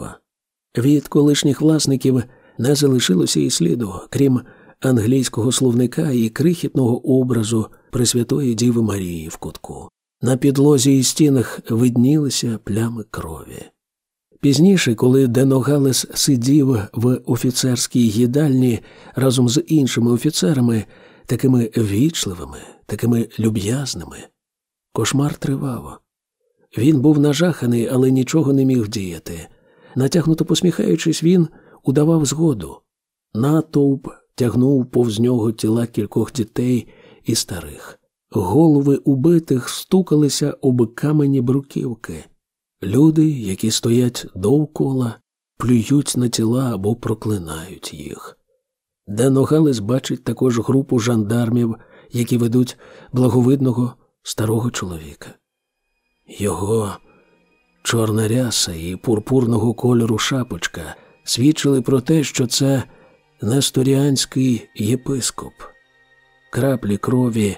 Від колишніх власників не залишилося і сліду, крім англійського словника і крихітного образу Пресвятої Діви Марії в кутку. На підлозі і стінах виднілися плями крові. Пізніше, коли Деногалес сидів в офіцерській їдальні разом з іншими офіцерами, такими вічливими, такими люб'язними, кошмар тривав. Він був нажаханий, але нічого не міг діяти. Натягнуто посміхаючись, він удавав згоду. Натовп тягнув повз нього тіла кількох дітей і старих. Голови убитих стукалися об камені бруківки. Люди, які стоять довкола, плюють на тіла або проклинають їх. Деногалес бачить також групу жандармів, які ведуть благовидного старого чоловіка. Його чорна ряса і пурпурного кольору шапочка свідчили про те, що це несторіанський єпископ. Краплі крові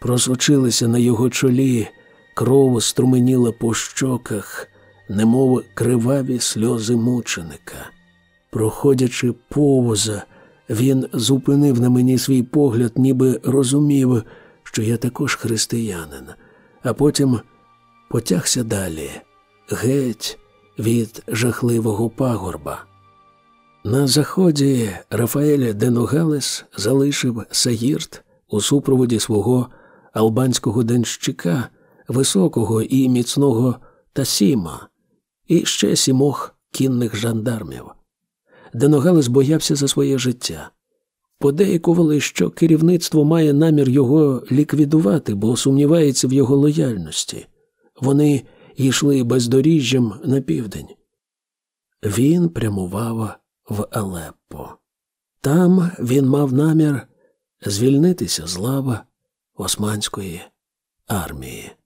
просочилися на його чолі, кров струменіла по щоках, немов криваві сльози мученика. Проходячи повоза, він зупинив на мені свій погляд, ніби розумів, що я також християнин, а потім потягся далі, геть від жахливого пагорба. На заході Рафаеля Денугалес залишив Сагірт у супроводі свого албанського денщика, високого і міцного Тасіма, і ще сімох кінних жандармів. Деногалес боявся за своє життя. Подейкували, що керівництво має намір його ліквідувати, бо сумнівається в його лояльності. Вони йшли бездоріжжям на південь. Він прямував в Алеппо. Там він мав намір звільнитися з лава Османської армії.